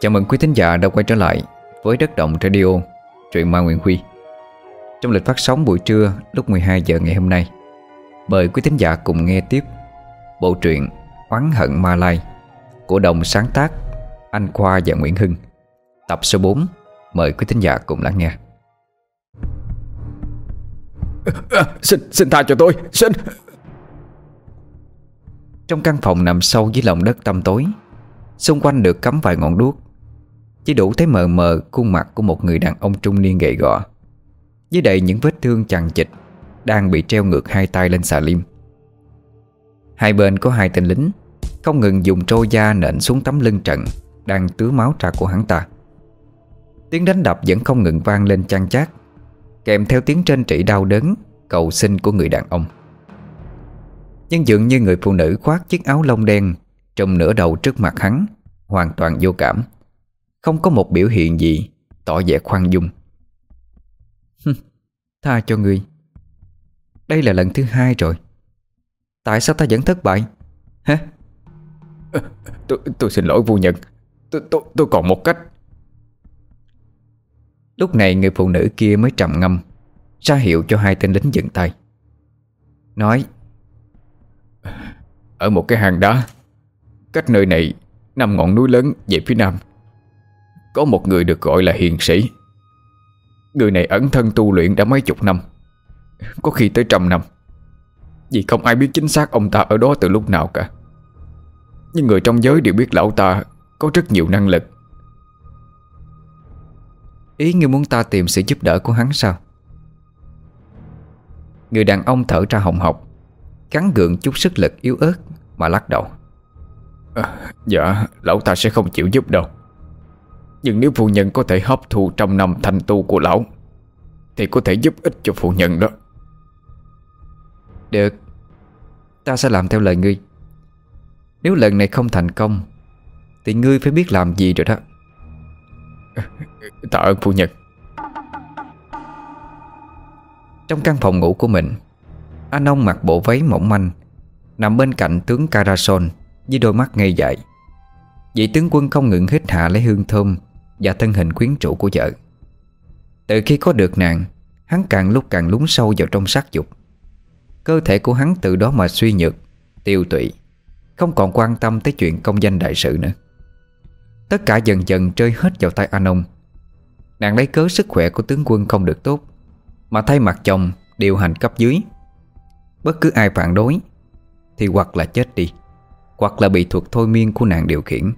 Chào mừng quý thính giả đã quay trở lại với Đất Động Radio, truyện ma Nguyễn Huy. Trong lịch phát sóng buổi trưa lúc 12 giờ ngày hôm nay Mời quý thính giả cùng nghe tiếp bộ truyện Oán hận Ma Lai của đồng sáng tác Anh Khoa và Nguyễn Hưng. Tập số 4 Mời quý thính giả cùng lắng nghe. À, Xin, xin tha cho tôi, xin. Trong căn phòng nằm sâu dưới lòng đất tăm tối Xung quanh được cắm vài ngọn đuốc chỉ đủ thấy mờ mờ khuôn mặt của một người đàn ông trung niên gầy gò. Với đầy những vết thương chằng chịch Đang bị treo ngược hai tay lên xà lim. Hai bên có hai tên lính, Không ngừng dùng trôi da nện xuống tấm lưng trận, Đang tứa máu ra của hắn ta. Tiếng đánh đập vẫn không ngừng vang lên chăn chát, Kèm theo tiếng trên trị đau đớn, Cầu xin của người đàn ông. Nhưng dường như người phụ nữ khoác chiếc áo lông đen, Trùm nửa đầu trước mặt hắn, Hoàn toàn vô cảm. Không có một biểu hiện gì Tỏ vẻ khoan dung. Tha cho người Đây là lần thứ hai rồi. Tại sao ta vẫn thất bại? Hả? Tôi, tôi xin lỗi phu nhân. Tôi, tôi, tôi còn một cách. Lúc này người phụ nữ kia mới trầm ngâm ra hiệu cho hai tên lính dừng tay. Nói Ở một cái hang đá Cách nơi này Năm ngọn núi lớn về phía nam có một người được gọi là hiền sĩ. Người này ẩn thân tu luyện đã mấy chục năm. Có khi tới trăm năm. Vì không ai biết chính xác ông ta ở đó từ lúc nào cả. Nhưng người trong giới đều biết lão ta Có rất nhiều năng lực. Ý ngươi muốn ta tìm sự giúp đỡ của hắn sao? Người đàn ông thở ra hồng hộc Cắn gượng chút sức lực yếu ớt Mà lắc đầu. À, Dạ lão ta sẽ không chịu giúp đâu. Nhưng nếu phu nhân có thể hấp thu Trong năm thành tu của lão Thì có thể giúp ích cho phu nhân đó. Được. Ta sẽ làm theo lời ngươi. Nếu lần này không thành công Thì ngươi phải biết làm gì rồi đó. Tạ ơn phu nhân. Trong căn phòng ngủ của mình Anh ông mặc bộ váy mỏng manh Nằm bên cạnh tướng Carasol Với đôi mắt ngây dại. Vị tướng quân không ngừng hít hạ lấy hương thơm và thân hình quyến rũ của vợ. Từ khi có được nàng, Hắn càng lúc càng lún sâu vào trong sát dục. Cơ thể của hắn từ đó mà suy nhược, Tiêu tụy, Không còn quan tâm tới chuyện công danh đại sự nữa. Tất cả dần dần rơi hết vào tay anh ông. Nàng lấy cớ sức khỏe của tướng quân không được tốt, Mà thay mặt chồng điều hành cấp dưới. Bất cứ ai phản đối, Thì hoặc là chết đi, Hoặc là bị thuộc thôi miên của nàng điều khiển.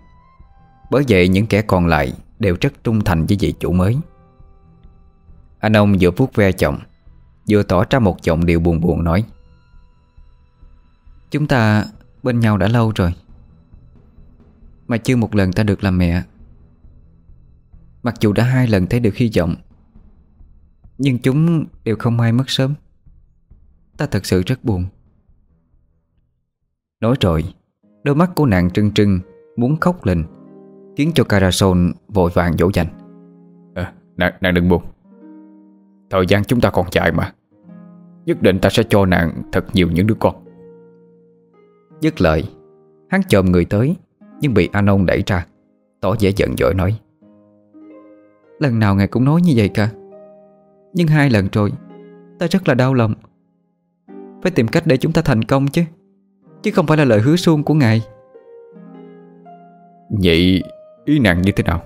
Bởi vậy những kẻ còn lại Đều rất trung thành với vị chủ mới. Anh ông vừa vuốt ve chồng, Vừa tỏ ra một giọng điệu buồn buồn nói, Chúng ta bên nhau đã lâu rồi, Mà chưa một lần ta được làm mẹ. Mặc dù đã hai lần thấy được hy vọng, Nhưng chúng đều không may mất sớm. Ta thật sự rất buồn. Nói rồi, Đôi mắt của nàng trưng trưng, Muốn khóc lên. Khiến cho Carasol vội vàng dỗ dành. À, nàng, nàng đừng buồn. Thời gian chúng ta còn dài mà. Nhất định ta sẽ cho nàng thật nhiều những đứa con. Dứt lời Hắn chồm người tới Nhưng bị Anon đẩy ra Tỏ vẻ giận dỗi nói Lần nào ngài cũng nói như vậy cả. Nhưng hai lần rồi Ta rất là đau lòng. Phải tìm cách để chúng ta thành công chứ Chứ không phải là lời hứa suông của ngài. Vậy ý nàng như thế nào?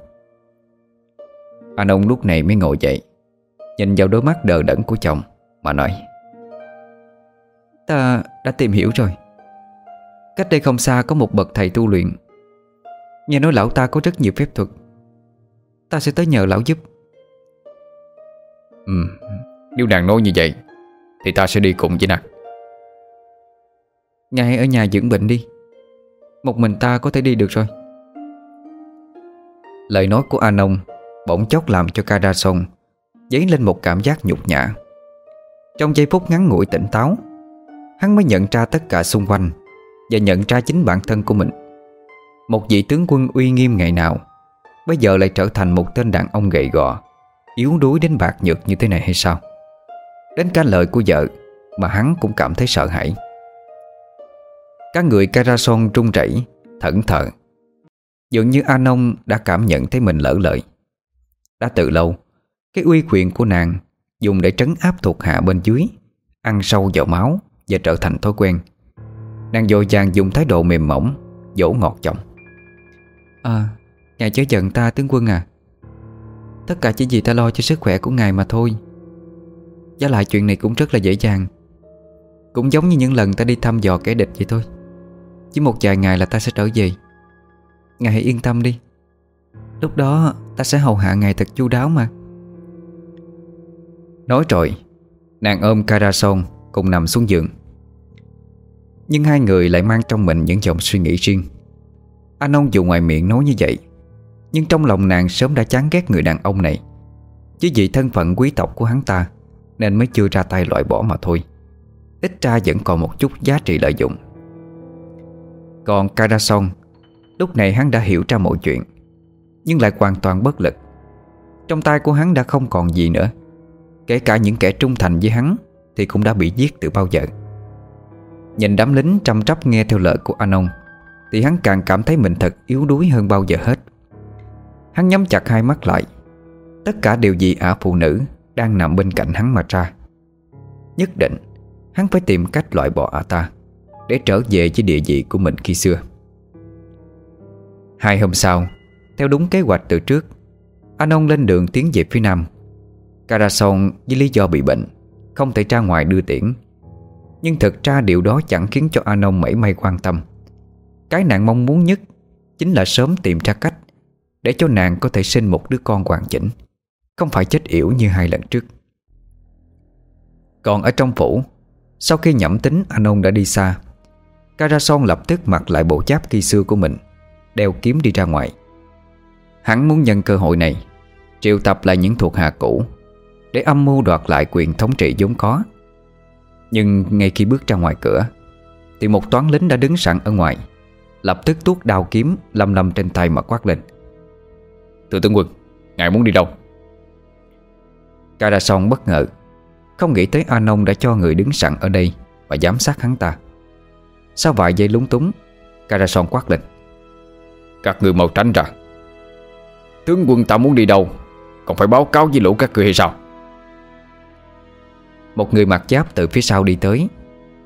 Anh ông lúc này mới ngồi dậy, Nhìn vào đôi mắt đờ đẫn của chồng Mà nói, Ta đã tìm hiểu rồi. Cách đây không xa có một bậc thầy tu luyện. Nghe nói lão ta có rất nhiều phép thuật. Ta sẽ tới nhờ lão giúp. Ừ Nếu nàng nói như vậy, Thì ta sẽ đi cùng với nàng. Ngài ở nhà dưỡng bệnh đi. Một mình ta có thể đi được rồi. Lời nói của Anon Bỗng chốc làm cho Karason Dấy lên một cảm giác nhục nhã. Trong giây phút ngắn ngủi tỉnh táo, Hắn mới nhận ra tất cả xung quanh Và nhận ra chính bản thân của mình. Một vị tướng quân uy nghiêm ngày nào, Bây giờ lại trở thành một tên đàn ông gầy gò, Yếu đuối đến bạc nhược như thế này hay sao? Đến cả lời của vợ Mà hắn cũng cảm thấy sợ hãi. Các người Carason trung rẩy, Thẫn thờ. Dường như a nông đã cảm nhận thấy mình lỡ lời. Đã từ lâu, Cái uy quyền của nàng Dùng để trấn áp thuộc hạ bên dưới, Ăn sâu vào máu Và trở thành thói quen. Nàng dội vàng dùng thái độ mềm mỏng Dỗ ngọt chồng À Ngài chớ giận ta tướng quân à. Tất cả chỉ vì ta lo cho sức khỏe của ngài mà thôi. Giá lại chuyện này cũng rất là dễ dàng. Cũng giống như những lần ta đi thăm dò kẻ địch vậy thôi. Chỉ một vài ngày là ta sẽ trở về. Ngài hãy yên tâm đi. Lúc đó, ta sẽ hầu hạ ngài thật chu đáo mà. Nói rồi, Nàng ôm Carason cùng nằm xuống giường. Nhưng hai người lại mang trong mình những dòng suy nghĩ riêng. Anh ông dù ngoài miệng nói như vậy, Nhưng trong lòng nàng sớm đã chán ghét người đàn ông này. Chỉ vì thân phận quý tộc của hắn ta, Nên mới chưa ra tay loại bỏ mà thôi. Ít ra vẫn còn một chút giá trị lợi dụng. Còn Carason Lúc này hắn đã hiểu ra mọi chuyện, Nhưng lại hoàn toàn bất lực. Trong tay của hắn đã không còn gì nữa, Kể cả những kẻ trung thành với hắn Thì cũng đã bị giết từ bao giờ. Nhìn đám lính chăm trắp nghe theo lời của Anon Thì hắn càng cảm thấy mình thật yếu đuối hơn bao giờ hết. Hắn nhắm chặt hai mắt lại, Tất cả đều vì ả phụ nữ Đang nằm bên cạnh hắn mà ra. Nhất định, Hắn phải tìm cách loại bỏ ả ta Để trở về với địa vị của mình khi xưa. Hai hôm sau, Theo đúng kế hoạch từ trước Anon lên đường tiến về phía nam. Carason với lý do bị bệnh, Không thể ra ngoài đưa tiễn. Nhưng thực ra điều đó chẳng khiến cho Anon mảy may quan tâm. Cái nàng mong muốn nhất Chính là sớm tìm ra cách Để cho nàng có thể sinh một đứa con hoàn chỉnh, Không phải chết yểu như hai lần trước. Còn ở trong phủ, Sau khi nhẩm tính Anon đã đi xa Carason lập tức mặc lại bộ giáp kỳ xưa của mình. Đeo kiếm đi ra ngoài. Hắn muốn nhân cơ hội này, Triệu tập lại những thuộc hạ cũ, Để âm mưu đoạt lại quyền thống trị vốn có. Nhưng ngay khi bước ra ngoài cửa, Thì một toán lính đã đứng sẵn ở ngoài, Lập tức tuốt đao kiếm Lâm lâm trên tay mà quát lên. Thưa tướng quân, Ngài muốn đi đâu? Carason bất ngờ, Không nghĩ tới Anon đã cho người đứng sẵn ở đây Và giám sát hắn ta. Sau vài giây lúng túng Carason quát lên. Các người mau tránh ra. Tướng quân ta muốn đi đâu? Còn phải báo cáo với lũ các người hay sao? Một người mặc giáp từ phía sau đi tới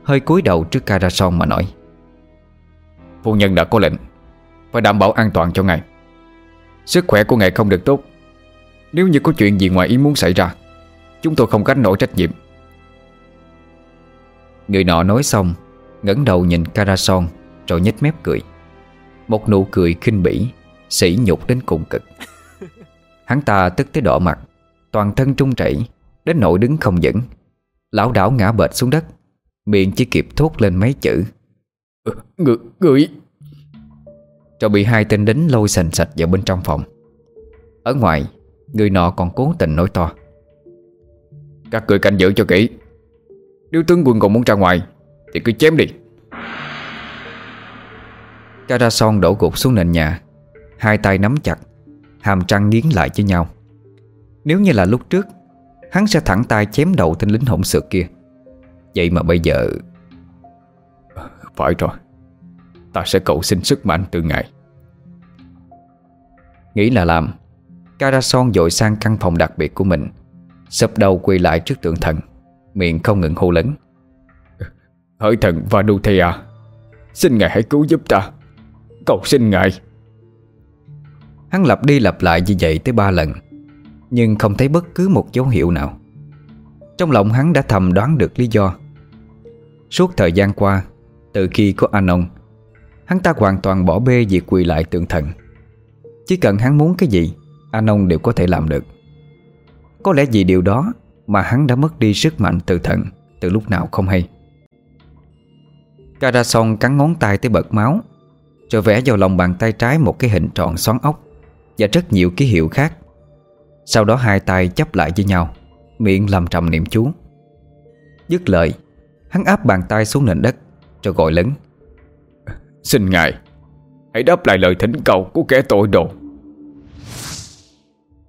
Hơi cúi đầu trước Carason mà nói. Phu nhân đã có lệnh Phải đảm bảo an toàn cho ngài. Sức khỏe của ngài không được tốt. Nếu như có chuyện gì ngoài ý muốn xảy ra Chúng tôi không gánh nổi trách nhiệm. Người nọ nói xong ngẩng đầu nhìn Carason Rồi nhếch mép cười Một nụ cười khinh bỉ Sỉ nhục đến cùng cực. Hắn ta tức tới đỏ mặt Toàn thân trung chảy Đến nỗi đứng không vững. Lão đảo ngã bệt xuống đất Miệng chỉ kịp thốt lên mấy chữ. Người, người Rồi bị hai tên lính lôi sành sạch vào bên trong phòng. Ở ngoài Người nọ còn cố tình nói to. Các người canh giữ cho kỹ. Nếu tướng quân còn muốn ra ngoài Thì cứ chém đi Carason đổ gục xuống nền nhà. Hai tay nắm chặt Hàm răng nghiến lại với nhau. Nếu như là lúc trước Hắn sẽ thẳng tay chém đầu tên lính hỗn xược kia. Vậy mà bây giờ Phải rồi. Ta sẽ cầu xin sức mạnh từ ngài. Nghĩ là làm Carason dội sang căn phòng đặc biệt của mình Sập đầu quỳ lại trước tượng thần Miệng không ngừng hô lớn. Hỡi thần à Xin ngài hãy cứu giúp ta Cầu xin ngài. Hắn lặp đi lặp lại như vậy tới ba lần, Nhưng không thấy bất cứ một dấu hiệu nào. Trong lòng hắn đã thầm đoán được lý do. Suốt thời gian qua, Từ khi có Anon Hắn ta hoàn toàn bỏ bê việc quỳ lại tượng thần. Chỉ cần hắn muốn cái gì Anon đều có thể làm được. Có lẽ vì điều đó Mà hắn đã mất đi sức mạnh từ thần Từ lúc nào không hay. Carason cắn ngón tay tới bật máu rồi vẽ vào lòng bàn tay trái Một cái hình tròn xoắn ốc Và rất nhiều ký hiệu khác. Sau đó hai tay chấp lại với nhau Miệng làm trầm niệm chú Dứt lời Hắn áp bàn tay xuống nền đất Rồi gọi lớn. Xin ngài Hãy đáp lại lời thỉnh cầu của kẻ tội đồ.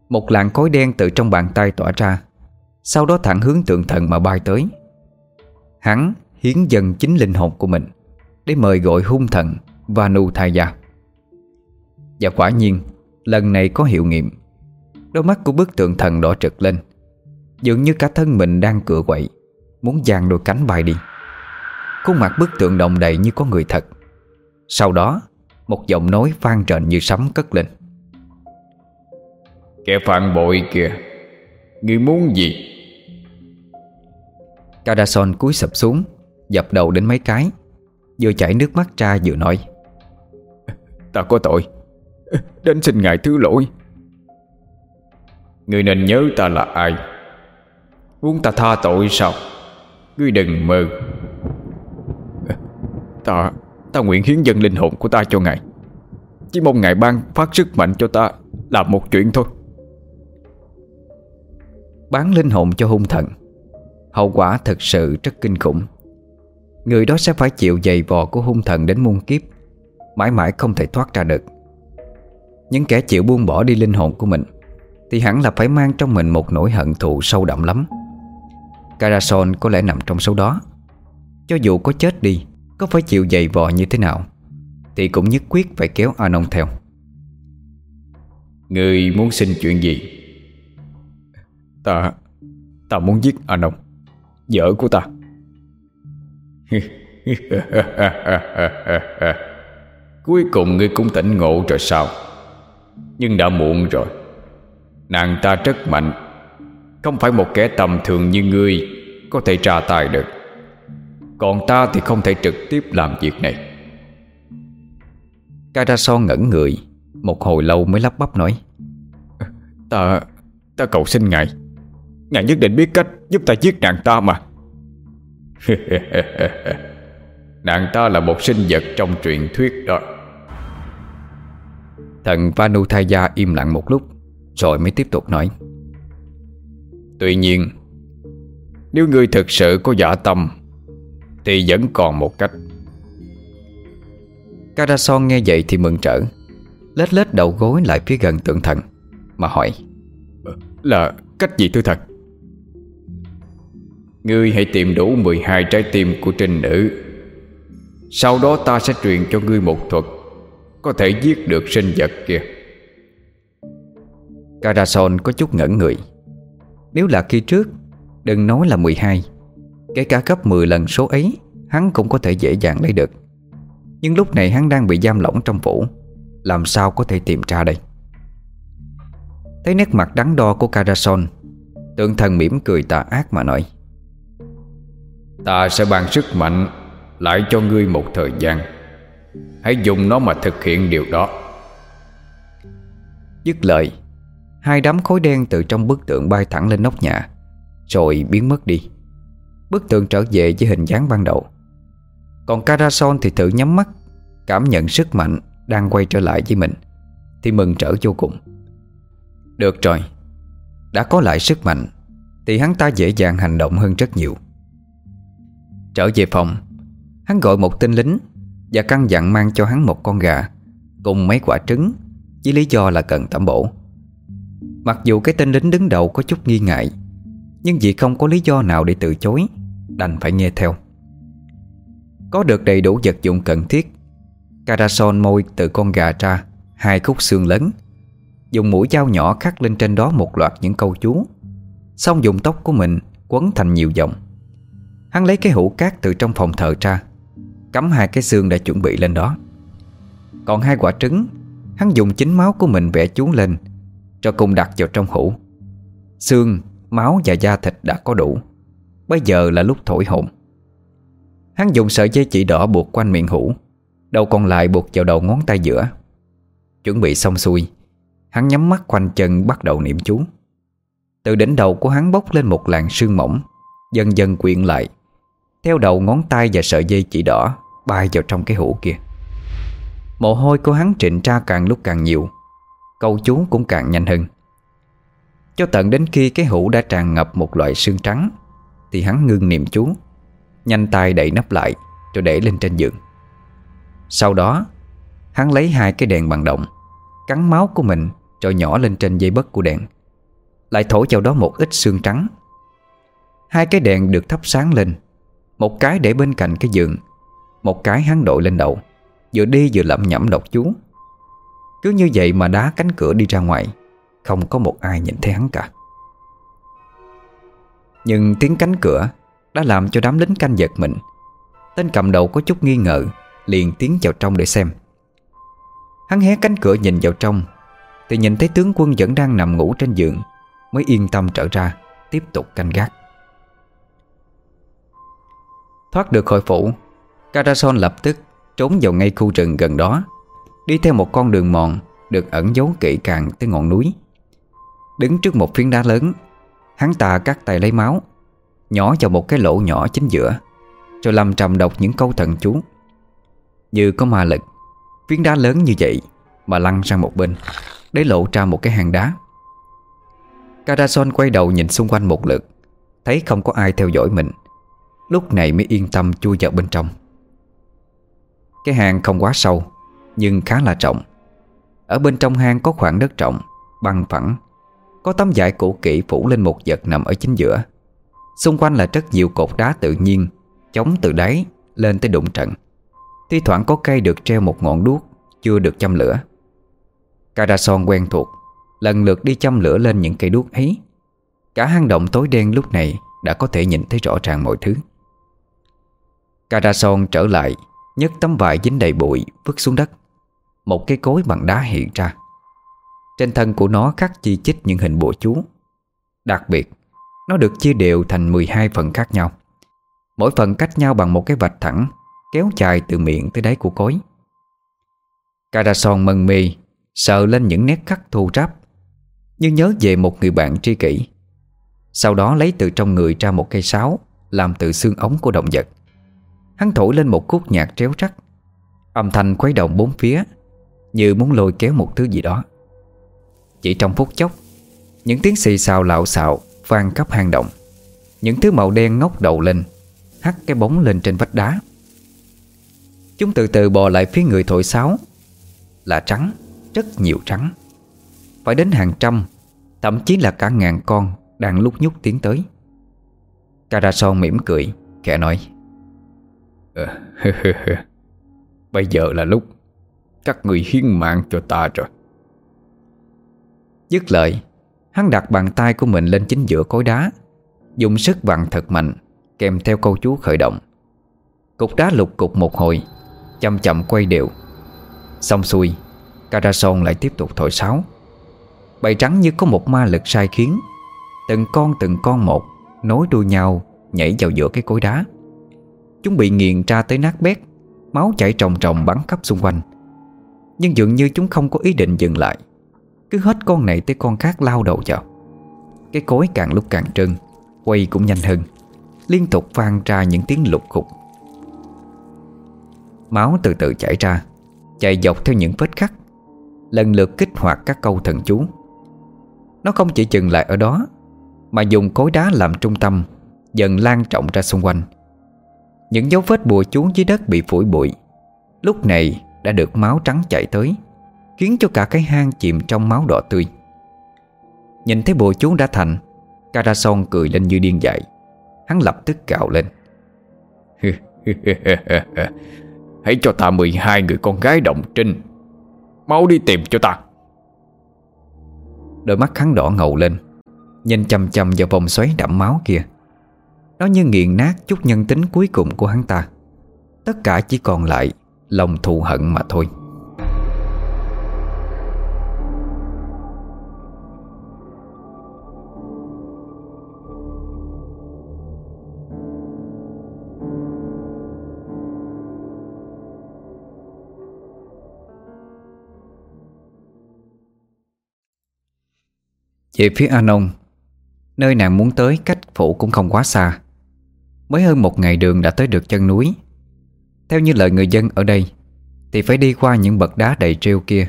Một làn khói đen từ trong bàn tay tỏa ra Sau đó thẳng hướng tượng thần mà bay tới. Hắn hiến dần chính linh hồn của mình Để mời gọi hung thần thai gia Và quả nhiên Lần này có hiệu nghiệm. Đôi mắt của bức tượng thần đỏ trực lên Dường như cả thân mình đang cựa quậy Muốn giang đôi cánh bay đi. Khuôn mặt bức tượng đồng đầy như có người thật. Sau đó Một giọng nói vang trền như sấm cất lên. Kẻ phản bội kìa Ngươi muốn gì? Cadason cúi sập xuống Dập đầu đến mấy cái Vừa chảy nước mắt ra vừa nói Ta có tội. Đến xin ngài thứ lỗi. Ngươi nên nhớ ta là ai? Muốn ta tha tội sao? Ngươi đừng mơ. Ta Ta nguyện hiến dân linh hồn của ta cho ngài. Chỉ mong ngài ban phát sức mạnh cho ta Làm một chuyện thôi. Bán linh hồn cho hung thần. Hậu quả thật sự rất kinh khủng. Người đó sẽ phải chịu dày vò của hung thần đến muôn kiếp. Mãi mãi không thể thoát ra được. Những kẻ chịu buông bỏ đi linh hồn của mình Thì hẳn là phải mang trong mình một nỗi hận thù sâu đậm lắm. Carason có lẽ nằm trong số đó. Cho dù có chết đi, Có phải chịu dày vò như thế nào, Thì cũng nhất quyết phải kéo Anon theo. Người muốn xin chuyện gì? Ta Ta muốn giết Anon, Vợ của ta. Cuối cùng ngươi cũng tỉnh ngộ rồi sao? Nhưng đã muộn rồi. Nàng ta rất mạnh. Không phải một kẻ tầm thường như ngươi Có thể tra tài được. Còn ta thì không thể trực tiếp làm việc này. Carason ngẩn người Một hồi lâu mới lắp bắp nói. Ta Ta cầu xin ngài. Ngài nhất định biết cách giúp ta giết nàng ta mà. Nàng ta là một sinh vật trong truyền thuyết đó Thần Vanuthaya im lặng một lúc Rồi mới tiếp tục nói. Tuy nhiên Nếu ngươi thực sự có giả tâm Thì vẫn còn một cách. Carason nghe vậy thì mừng trở Lết lết đầu gối lại phía gần tượng thần Mà hỏi Là cách gì thưa thật Ngươi hãy tìm đủ 12 trái tim của trinh nữ. Sau đó ta sẽ truyền cho ngươi một thuật có thể giết được sinh vật kia. Carason có chút ngẩn người. Nếu là khi trước, Đừng nói là 12 Kể cả gấp 10 lần số ấy, Hắn cũng có thể dễ dàng lấy được. Nhưng lúc này hắn đang bị giam lỏng trong phủ, Làm sao có thể tìm ra đây? Thấy nét mặt đắn đo của Carason, Tượng thần mỉm cười tà ác mà nói, Ta sẽ ban sức mạnh Lại cho ngươi một thời gian. Hãy dùng nó mà thực hiện điều đó. Dứt lời, Hai đám khối đen từ trong bức tượng bay thẳng lên nóc nhà, Rồi biến mất đi. Bức tượng trở về với hình dáng ban đầu. Còn Carason thì thử nhắm mắt, Cảm nhận sức mạnh Đang quay trở lại với mình, Thì mừng trở vô cùng. Được rồi, Đã có lại sức mạnh, Thì hắn ta dễ dàng hành động hơn rất nhiều. Trở về phòng, Hắn gọi một tên lính và căn dặn mang cho hắn một con gà, Cùng mấy quả trứng, Với lý do là cần tẩm bổ. Mặc dù cái tên lính đứng đầu có chút nghi ngại, Nhưng vì không có lý do nào để từ chối, Đành phải nghe theo. Có được đầy đủ vật dụng cần thiết Carason môi từ con gà ra Hai khúc xương lớn, Dùng mũi dao nhỏ khắc lên trên đó một loạt những câu chú. Xong dùng tóc của mình Quấn thành nhiều vòng. Hắn lấy cái hũ cát từ trong phòng thờ ra Cắm hai cái xương đã chuẩn bị lên đó. Còn hai quả trứng Hắn dùng chính máu của mình vẽ chú lên cho cùng đặt vào trong hũ. Xương, máu và da thịt đã có đủ. Bây giờ là lúc thổi hồn. Hắn dùng sợi dây chỉ đỏ buộc quanh miệng hũ Đầu còn lại buộc vào đầu ngón tay giữa. Chuẩn bị xong xuôi Hắn nhắm mắt khoanh chân bắt đầu niệm chú. Từ đỉnh đầu của hắn bốc lên một làn sương mỏng Dần dần quyện lại Theo đầu ngón tay và sợi dây chỉ đỏ. Bay vào trong cái hũ kia. Mồ hôi của hắn trịnh ra càng lúc càng nhiều, Câu chú cũng càng nhanh hơn. Cho tận đến khi cái hũ đã tràn ngập một loại sương trắng, Thì hắn ngưng niệm chú, Nhanh tay đậy nắp lại Rồi để lên trên giường. Sau đó, Hắn lấy hai cái đèn bằng động Cắn máu của mình Rồi nhỏ lên trên dây bất của đèn, Lại thổi vào đó một ít xương trắng. Hai cái đèn được thắp sáng lên, Một cái để bên cạnh cái giường một cái hắn đội lên đầu, Vừa đi vừa lẩm nhẩm đọc chú. Cứ như vậy mà đá cánh cửa đi ra ngoài, Không có một ai nhìn thấy hắn cả. Nhưng tiếng cánh cửa Đã làm cho đám lính canh giật mình. Tên cầm đầu có chút nghi ngờ, Liền tiến vào trong để xem. Hắn hé cánh cửa nhìn vào trong, Thì nhìn thấy tướng quân vẫn đang nằm ngủ trên giường, Mới yên tâm trở ra, Tiếp tục canh gác. Thoát được khỏi phủ Carason lập tức trốn vào ngay khu rừng gần đó, Đi theo một con đường mòn Được ẩn giấu kỹ càng tới ngọn núi. Đứng trước một phiến đá lớn, Hắn ta cắt tay lấy máu, Nhỏ vào một cái lỗ nhỏ chính giữa, Rồi làm trầm đọc những câu thần chú. Như có ma lực, Phiến đá lớn như vậy Mà lăn sang một bên, Để lộ ra một cái hàng đá. Carason quay đầu nhìn xung quanh một lượt, Thấy không có ai theo dõi mình, Lúc này mới yên tâm chui vào bên trong. Cái hang không quá sâu, Nhưng khá là rộng. Ở bên trong hang có khoảng đất rộng Băng phẳng. Có tấm vải cũ kỹ phủ lên một vật nằm ở chính giữa. Xung quanh là rất nhiều cột đá tự nhiên, Chống từ đáy lên tới đụng trận. Tuy thoảng có cây được treo một ngọn đuốc, Chưa được châm lửa. Carason quen thuộc, Lần lượt đi châm lửa lên những cây đuốc ấy. Cả hang động tối đen lúc này Đã có thể nhìn thấy rõ ràng mọi thứ. Carason trở lại nhấc tấm vải dính đầy bụi, Vứt xuống đất. Một cái cối bằng đá hiện ra. Trên thân của nó khắc chi chít những hình bùa chú. Đặc biệt, Nó được chia đều thành 12 phần khác nhau. Mỗi phần cách nhau bằng một cái vạch thẳng, Kéo dài từ miệng tới đáy của cối. Carason mân mê Sợ lên những nét khắc thô ráp Nhưng nhớ về một người bạn tri kỷ. Sau đó lấy từ trong người ra một cây sáo, Làm từ xương ống của động vật. Hắn thổi lên một khúc nhạc tréo trắc. Âm thanh khuấy động bốn phía, Như muốn lôi kéo một thứ gì đó. Chỉ trong phút chốc, Những tiếng xì xào lạo xạo Vang khắp hang động. Những thứ màu đen ngóc đầu lên, Hắt cái bóng lên trên vách đá. Chúng từ từ bò lại phía người thổi sáo. Là trắng, Rất nhiều trắng. Phải đến hàng trăm, Thậm chí là cả ngàn con Đang lúc nhúc tiến tới. Carason mỉm cười, Khẽ nói. Ờ, Bây giờ là lúc Các người hiến mạng cho ta rồi. Dứt lời, Hắn đặt bàn tay của mình lên chính giữa cối đá, Dùng sức vặn thật mạnh, Kèm theo câu chú khởi động. Cục đá lục cục một hồi, Chậm chậm quay đều. Xong xuôi, Carason lại tiếp tục thổi sáo. Bầy trắng như có một ma lực sai khiến, Từng con từng con một Nối đuôi nhau Nhảy vào giữa cái cối đá. Chúng bị nghiền ra tới nát bét, Máu chảy trồng trồng bắn khắp xung quanh. Nhưng dường như chúng không có ý định dừng lại. Cứ hết con này tới con khác lao đầu vào. Cái cối càng lúc càng trơn, Quay cũng nhanh hơn. Liên tục vang ra những tiếng lục khục. Máu từ từ chảy ra, Chạy dọc theo những vết khắc, Lần lượt kích hoạt các câu thần chú. Nó không chỉ dừng lại ở đó, Mà dùng cối đá làm trung tâm, Dần lan trọng ra xung quanh những dấu vết bùa chú dưới đất bị phủi bụi. Lúc này đã được máu trắng chảy tới, Khiến cho cả cái hang chìm trong máu đỏ tươi. Nhìn thấy bùa chú đã thành Carason cười lên như điên dại. Hắn lập tức cạo lên. Hãy cho ta 12 người con gái động trinh. Mau đi tìm cho ta. Đôi mắt hắn đỏ ngầu lên, Nhìn chầm chầm vào vòng xoáy đậm máu kia nó như nghiền nát chút nhân tính cuối cùng của hắn ta. Tất cả chỉ còn lại Lòng thù hận mà thôi. Về phía Anon, Nơi nàng muốn tới cách phủ cũng không quá xa. Mới hơn một ngày đường đã tới được chân núi. Theo như lời người dân ở đây, Thì phải đi qua những bậc đá đầy treo kia,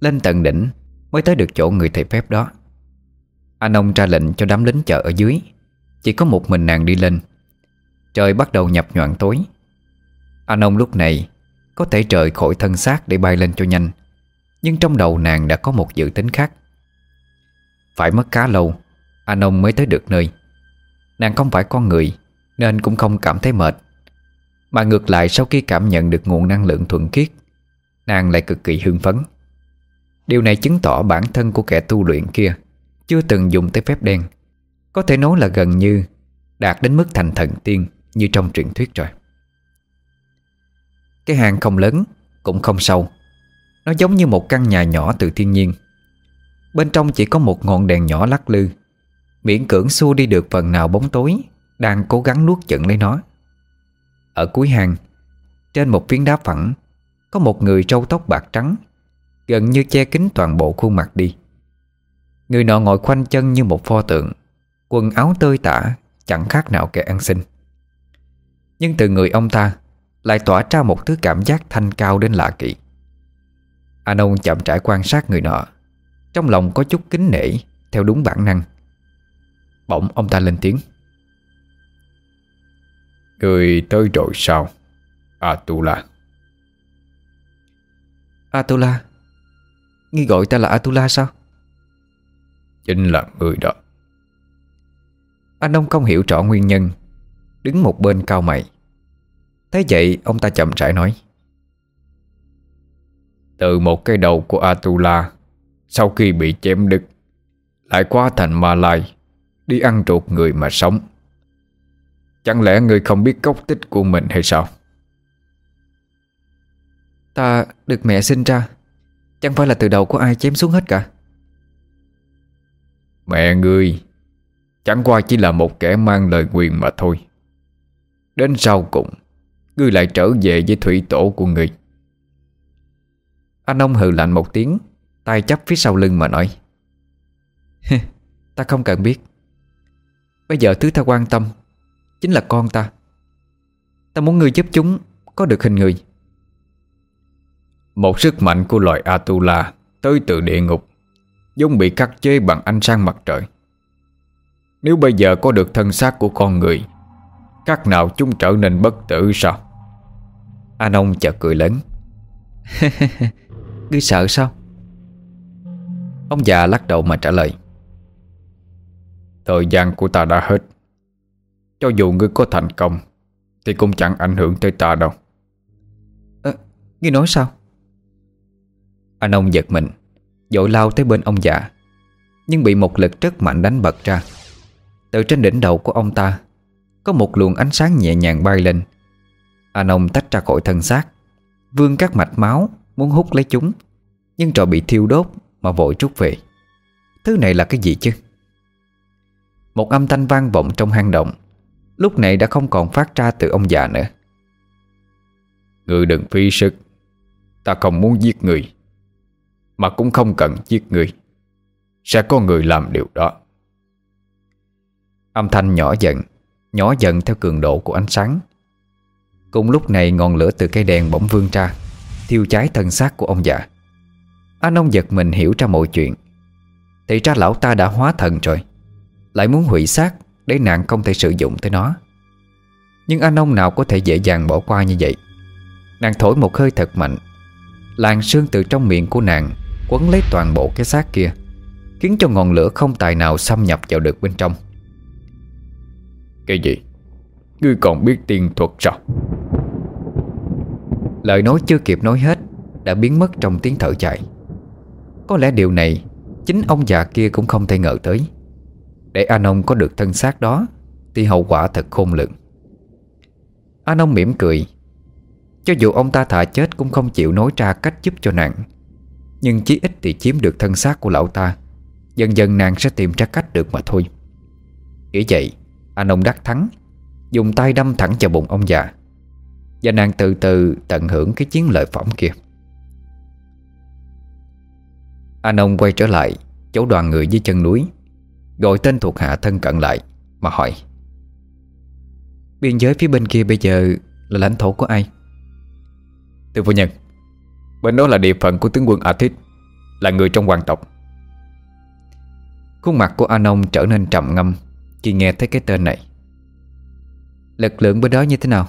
Lên tận đỉnh Mới tới được chỗ người thầy phép đó. Anh ông ra lệnh cho đám lính chợ ở dưới. Chỉ có một mình nàng đi lên. Trời bắt đầu nhập nhoạn tối. Anh ông lúc này Có thể trời khỏi thân xác để bay lên cho nhanh. Nhưng trong đầu nàng đã có một dự tính khác. Phải mất khá lâu, Anh ông mới tới được nơi. Nàng không phải con người nên cũng không cảm thấy mệt. Mà ngược lại, sau khi cảm nhận được nguồn năng lượng thuận khiết, Nàng lại cực kỳ hưng phấn. Điều này chứng tỏ bản thân của kẻ tu luyện kia Chưa từng dùng tới phép đen, Có thể nói là gần như Đạt đến mức thành thần tiên Như trong truyền thuyết rồi. Cái hang không lớn, Cũng không sâu. Nó giống như một căn nhà nhỏ từ thiên nhiên. Bên trong chỉ có một ngọn đèn nhỏ lắc lư, Miễn cưỡng xua đi được phần nào bóng tối. Đang cố gắng nuốt chửng lấy nó. Ở cuối hang, Trên một phiến đá phẳng, Có một người trâu tóc bạc trắng, Gần như che kín toàn bộ khuôn mặt đi. Người nọ ngồi khoanh chân như một pho tượng, Quần áo tơi tả, Chẳng khác nào kẻ ăn xin. Nhưng từ người ông ta Lại tỏa ra một thứ cảm giác thanh cao đến lạ kỳ. Anh ông chậm trải quan sát người nọ, Trong lòng có chút kính nể, Theo đúng bản năng. Bỗng ông ta lên tiếng. Người tới rồi sao? Atula. Atula? Nghi gọi ta là Atula sao? Chính là người đó. Anh ông không hiểu rõ nguyên nhân. Đứng một bên cao mày. Thế vậy ông ta chậm rãi nói. Từ một cái đầu của Atula Sau khi bị chém đứt Lại qua thành Ma Lai Đi ăn ruột người mà sống Chẳng lẽ người không biết gốc tích của mình hay sao? Ta được mẹ sinh ra. Chẳng phải là từ đầu của ai chém xuống hết cả. Mẹ ngươi Chẳng qua chỉ là một kẻ mang lời quyền mà thôi. Đến sau cùng Ngươi lại trở về với thủy tổ của ngươi. Anh ông hừ lạnh một tiếng tay chấp phía sau lưng mà nói. Ta không cần biết. Bây giờ thứ ta quan tâm Chính là con ta. Ta muốn ngươi giúp chúng Có được hình người. Một sức mạnh của loài Atula Tới từ địa ngục Dung bị cắt chế bằng ánh sáng mặt trời. Nếu bây giờ có được thân xác của con người Các nào chúng trở nên bất tử sao? Anon chợt cười lớn. Ngươi sợ sao? Ông già lắc đầu mà trả lời. Thời gian của ta đã hết Cho dù ngươi có thành công Thì cũng chẳng ảnh hưởng tới ta đâu. À, Ngươi nói sao? Anh ông giật mình Dội lao tới bên ông già Nhưng bị một lực rất mạnh đánh bật ra. Từ trên đỉnh đầu của ông ta Có một luồng ánh sáng nhẹ nhàng bay lên. Anh ông tách ra khỏi thân xác Vương các mạch máu Muốn hút lấy chúng Nhưng rồi bị thiêu đốt mà vội rút về. Thứ này là cái gì chứ? Một âm thanh vang vọng trong hang động Lúc này đã không còn phát ra từ ông già nữa. Người đừng phi sức. Ta không muốn giết người Mà cũng không cần giết người. Sẽ có người làm điều đó. Âm thanh nhỏ dần Nhỏ dần theo cường độ của ánh sáng. Cùng lúc này ngọn lửa từ cây đèn bỗng vươn ra Thiêu cháy thân xác của ông già. Anh ông giật mình hiểu ra mọi chuyện. Thì ra lão ta đã hóa thần rồi Lại muốn hủy xác Để nạn không thể sử dụng tới nó. Nhưng anh ông nào có thể dễ dàng bỏ qua như vậy? Nàng thổi một hơi thật mạnh Làn sương từ trong miệng của nàng Quấn lấy toàn bộ cái xác kia Khiến cho ngọn lửa không tài nào xâm nhập vào được bên trong. Cái gì? Ngươi còn biết tiên thuật sao? Lời nói chưa kịp nói hết Đã biến mất trong tiếng thở dài. Có lẽ điều này Chính ông già kia cũng không thể ngờ tới để anh ông có được thân xác đó, Thì hậu quả thật khôn lường. Anh ông mỉm cười. Cho dù ông ta thà chết Cũng không chịu nói ra cách giúp cho nàng. Nhưng chí ít thì chiếm được thân xác của lão ta. Dần dần nàng sẽ tìm ra cách được mà thôi. Nghĩ vậy, Anh ông đắc thắng. Dùng tay đâm thẳng vào bụng ông già. Và nàng từ từ tận hưởng cái chiến lợi phẩm kia. Anh ông quay trở lại Chỗ đoàn người dưới chân núi. Gọi tên thuộc hạ thân cận lại Mà hỏi. Biên giới phía bên kia bây giờ Là lãnh thổ của ai? Thưa phu nhân Bên đó là địa phận của tướng quân Athit Là người trong hoàng tộc. Khuôn mặt của Anon trở nên trầm ngâm Khi nghe thấy cái tên này. Lực lượng bên đó như thế nào?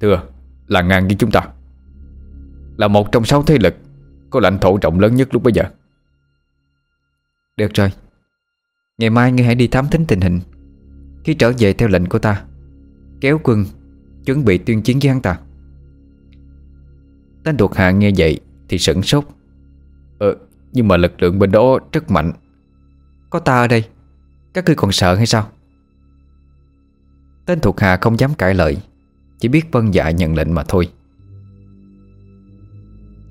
Thưa là ngang với chúng ta. Là một trong sáu thế lực Có lãnh thổ rộng lớn nhất lúc bây giờ. Được rồi Ngày mai ngươi hãy đi thám thính tình hình. Khi trở về theo lệnh của ta, Kéo quân Chuẩn bị tuyên chiến với hắn ta. Tên thuộc hạ nghe vậy Thì sửng sốt. Ờ, nhưng mà lực lượng bên đó rất mạnh. Có ta ở đây, Các ngươi còn sợ hay sao? Tên thuộc hạ không dám cãi lời, Chỉ biết vân dạ nhận lệnh mà thôi.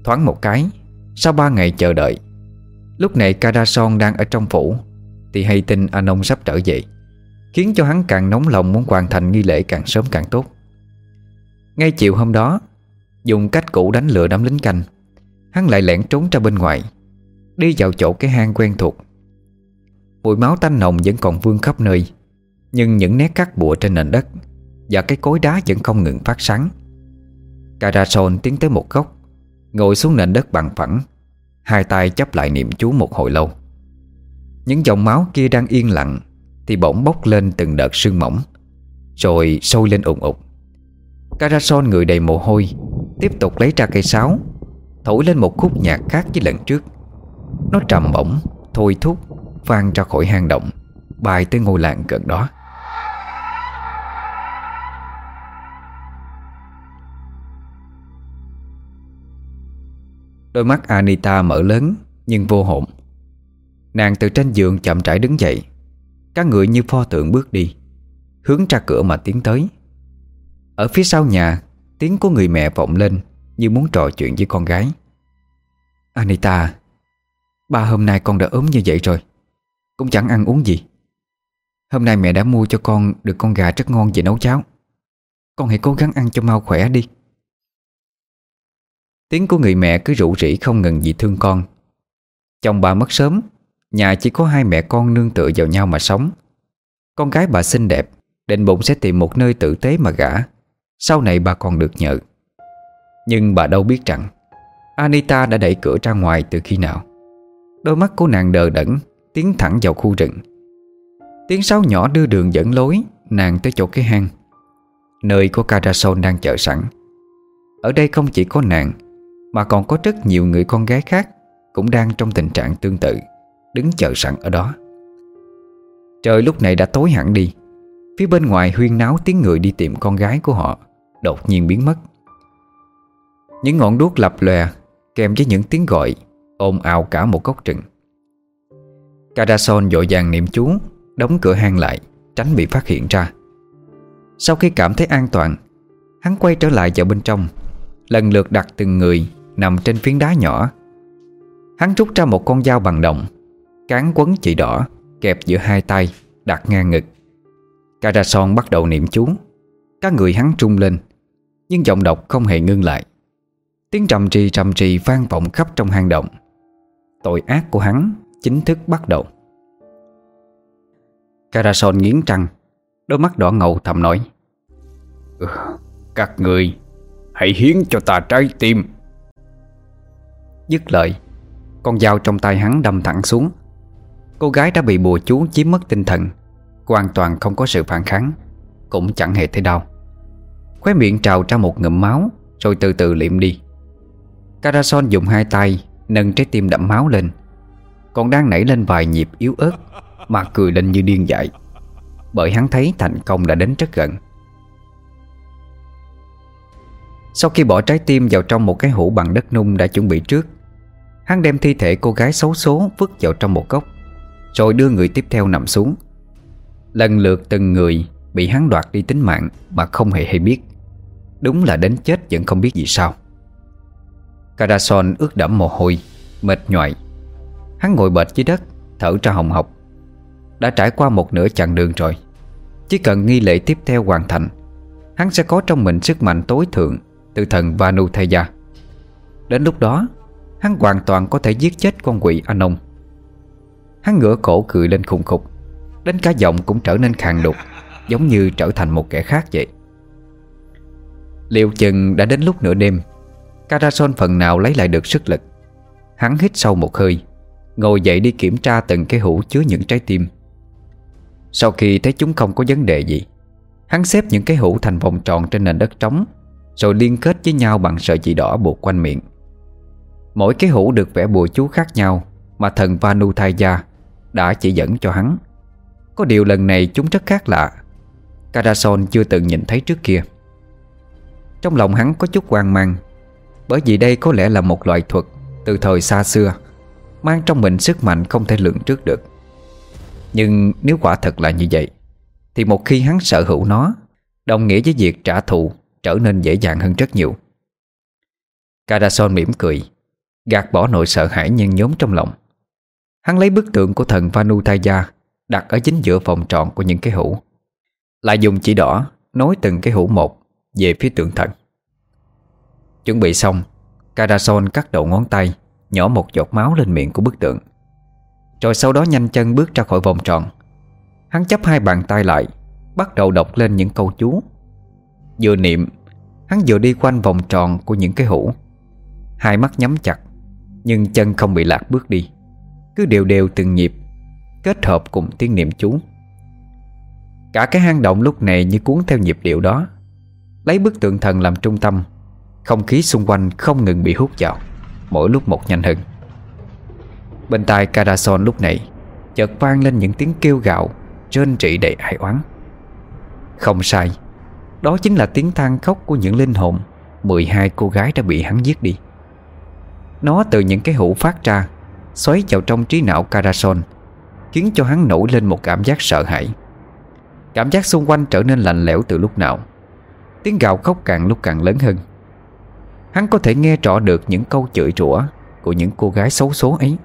Thoáng một cái, Sau ba ngày chờ đợi, Lúc này Karason đang ở trong phủ. Thì hay tin anh ông sắp trở về, Khiến cho hắn càng nóng lòng muốn hoàn thành nghi lễ càng sớm càng tốt. Ngay chiều hôm đó, Dùng cách cũ đánh lừa đám lính canh, Hắn lại lẻn trốn ra bên ngoài, Đi vào chỗ cái hang quen thuộc. Mùi máu tanh nồng vẫn còn vương khắp nơi, Nhưng những nét cắt bụa trên nền đất Và cái cối đá vẫn không ngừng phát sáng. Carasol tiến tới một góc, Ngồi xuống nền đất bằng phẳng, Hai tay chấp lại niệm chú một hồi lâu. Những dòng máu kia đang yên lặng Thì bỗng bốc lên từng đợt sương mỏng, Rồi sôi lên ủng ục Carason người đầy mồ hôi, Tiếp tục lấy ra cây sáo, Thổi lên một khúc nhạc khác với lần trước. Nó trầm bổng, Thôi thúc, Vang ra khỏi hang động Bài tới ngôi làng gần đó. Đôi mắt Anita mở lớn Nhưng vô hồn. Nàng từ trên giường chậm rãi đứng dậy. Các người như pho tượng bước đi, Hướng ra cửa mà tiến tới. Ở phía sau nhà, Tiếng của người mẹ vọng lên Như muốn trò chuyện với con gái. Anita, Ba hôm nay con đã ốm như vậy rồi, Cũng chẳng ăn uống gì. Hôm nay mẹ đã mua cho con được con gà rất ngon về nấu cháo. Con hãy cố gắng ăn cho mau khỏe đi. Tiếng của người mẹ cứ rủ rỉ không ngừng vì thương con. Chồng bà mất sớm Nhà chỉ có hai mẹ con nương tựa vào nhau mà sống. Con gái bà xinh đẹp, Định bụng sẽ tìm một nơi tử tế mà gả. Sau này bà còn được nhờ. Nhưng bà đâu biết rằng, Anita đã đẩy cửa ra ngoài từ khi nào. Đôi mắt của nàng đờ đẫn, Tiến thẳng vào khu rừng. Tiếng sáo nhỏ đưa đường dẫn lối, Nàng tới chỗ cái hang. Nơi có Carasol đang chờ sẵn. Ở đây không chỉ có nàng, Mà còn có rất nhiều người con gái khác Cũng đang trong tình trạng tương tự. Đứng chờ sẵn ở đó. Trời lúc này đã tối hẳn đi. Phía bên ngoài huyên náo tiếng người đi tìm con gái của họ Đột nhiên biến mất. Những ngọn đuốc lập lòe, Kèm với những tiếng gọi ôm ào cả một góc rừng. Carasol dội vàng niệm chú, Đóng cửa hang lại, Tránh bị phát hiện ra. Sau khi cảm thấy an toàn, Hắn quay trở lại vào bên trong, Lần lượt đặt từng người Nằm trên phiến đá nhỏ. Hắn rút ra một con dao bằng đồng Cán quấn chỉ đỏ Kẹp giữa hai tay Đặt ngang ngực. Carasol bắt đầu niệm chú. Các người hắn trung lên Nhưng giọng độc không hề ngưng lại. Tiếng trầm trì trầm trì vang vọng khắp trong hang động. Tội ác của hắn chính thức bắt đầu. Carasol nghiến răng Đôi mắt đỏ ngầu thầm nói ừ, Các người Hãy hiến cho ta trái tim. Dứt lời Con dao trong tay hắn đâm thẳng xuống. Cô gái đã bị bùa chú chiếm mất tinh thần, Hoàn toàn không có sự phản kháng, Cũng chẳng hề thấy đau. Khóe miệng trào ra một ngụm máu, Rồi từ từ liệm đi. Carason dùng hai tay Nâng trái tim đẫm máu lên, Còn đang nảy lên vài nhịp yếu ớt Mà cười lên như điên dại, Bởi hắn thấy thành công đã đến rất gần. Sau khi bỏ trái tim vào trong một cái hũ bằng đất nung đã chuẩn bị trước, Hắn đem thi thể cô gái xấu số vứt vào trong một góc. Rồi đưa người tiếp theo nằm xuống. Lần lượt từng người bị hắn đoạt đi tính mạng mà không hề hay biết. Đúng là đến chết vẫn không biết gì sao. Carasol ướt đẫm mồ hôi, Mệt nhoại Hắn ngồi bệt dưới đất, Thở ra hồng hộc. Đã trải qua một nửa chặng đường rồi. Chỉ cần nghi lễ tiếp theo hoàn thành, Hắn sẽ có trong mình sức mạnh tối thượng Từ thần Vanu Thaya Đến lúc đó, Hắn hoàn toàn có thể giết chết con quỷ Anon. Hắn ngửa cổ cười lên khùng khục. Đến cả giọng cũng trở nên khàn đục, Giống như trở thành một kẻ khác vậy. Liệu chừng đã đến lúc nửa đêm, Carason phần nào lấy lại được sức lực. Hắn hít sâu một hơi, Ngồi dậy đi kiểm tra từng cái hũ chứa những trái tim. Sau khi thấy chúng không có vấn đề gì, Hắn xếp những cái hũ thành vòng tròn trên nền đất trống, Rồi liên kết với nhau bằng sợi chỉ đỏ buộc quanh miệng. Mỗi cái hũ được vẽ bùa chú khác nhau Mà thần Vanu Thaya đã chỉ dẫn cho hắn. Có điều lần này chúng rất khác lạ. Carasol chưa từng nhìn thấy trước kia. Trong lòng hắn có chút hoang mang, bởi vì đây có lẽ là một loại thuật Từ thời xa xưa, Mang trong mình sức mạnh không thể lượng trước được. Nhưng nếu quả thật là như vậy, Thì một khi hắn sở hữu nó, Đồng nghĩa với việc trả thù Trở nên dễ dàng hơn rất nhiều. Carason mỉm cười, Gạt bỏ nỗi sợ hãi nhân nhóm trong lòng. Hắn lấy bức tượng của thần Vanutaya Đặt ở chính giữa vòng tròn của những cái hũ. Lại dùng chỉ đỏ Nối từng cái hũ một Về phía tượng thần. Chuẩn bị xong, Carason cắt đầu ngón tay, Nhỏ một giọt máu lên miệng của bức tượng. Rồi sau đó nhanh chân bước ra khỏi vòng tròn. Hắn chấp hai bàn tay lại, Bắt đầu đọc lên những câu chú. Vừa niệm, Hắn vừa đi quanh vòng tròn của những cái hũ. Hai mắt nhắm chặt, Nhưng chân không bị lạc bước đi. Cứ đều đều từng nhịp, Kết hợp cùng tiếng niệm chú. Cả cái hang động lúc này như cuốn theo nhịp điệu đó, Lấy bức tượng thần làm trung tâm, Không khí xung quanh không ngừng bị hút vào, Mỗi lúc một nhanh hơn. Bên tai Carason lúc này Chợt vang lên những tiếng kêu gạo Trên trị đầy ai oán. Không sai, Đó chính là tiếng than khóc của những linh hồn 12 cô gái đã bị hắn giết đi. Nó từ những cái hũ phát ra Xoáy vào trong trí não Carason Khiến cho hắn nổi lên một cảm giác sợ hãi. Cảm giác xung quanh trở nên lạnh lẽo từ lúc nào. Tiếng gào khóc càng lúc càng lớn hơn. Hắn có thể nghe rõ được những câu chửi rủa Của những cô gái xấu số ấy.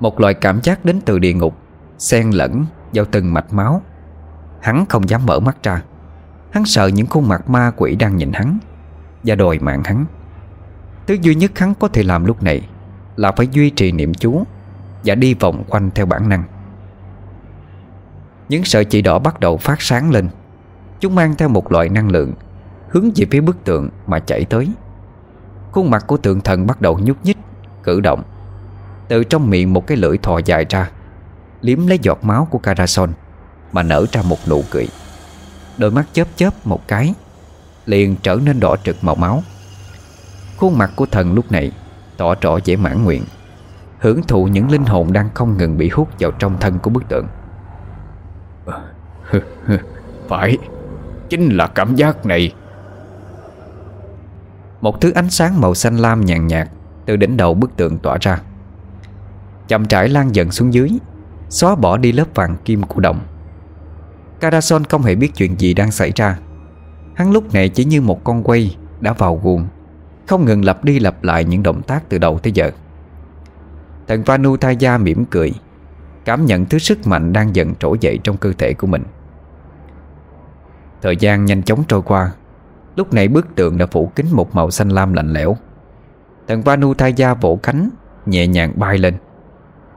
Một loại cảm giác đến từ địa ngục, Xen lẫn vào từng mạch máu. Hắn không dám mở mắt ra. Hắn sợ những khuôn mặt ma quỷ đang nhìn hắn Và đòi mạng hắn. Thứ duy nhất hắn có thể làm lúc này là phải duy trì niệm chú Và đi vòng quanh theo bản năng. Những sợi chỉ đỏ bắt đầu phát sáng lên. Chúng mang theo một loại năng lượng Hướng về phía bức tượng mà chạy tới. Khuôn mặt của tượng thần bắt đầu nhúc nhích, Cử động. Từ trong miệng một cái lưỡi thò dài ra, Liếm lấy giọt máu của Carason Mà nở ra một nụ cười. Đôi mắt chớp chớp một cái, Liền trở nên đỏ trực màu máu. Khuôn mặt của thần lúc này Tỏ rõ vẻ mãn nguyện Hưởng thụ những linh hồn đang không ngừng bị hút vào trong thân của bức tượng. Phải Chính là cảm giác này. Một thứ ánh sáng màu xanh lam nhàn nhạt Từ đỉnh đầu bức tượng tỏa ra. Chậm trải lan dần xuống dưới Xóa bỏ đi lớp vàng kim của đồng. Carason không hề biết chuyện gì đang xảy ra. Hắn lúc này chỉ như một con quay Đã vào guồng không ngừng lặp đi lặp lại những động tác từ đầu tới giờ. Thần Vanu Thaya mỉm cười, Cảm nhận thứ sức mạnh đang dần trỗi dậy trong cơ thể của mình. Thời gian nhanh chóng trôi qua, Lúc này bức tượng đã phủ kín một màu xanh lam lạnh lẽo. Thần Vanu Thaya vỗ cánh, Nhẹ nhàng bay lên.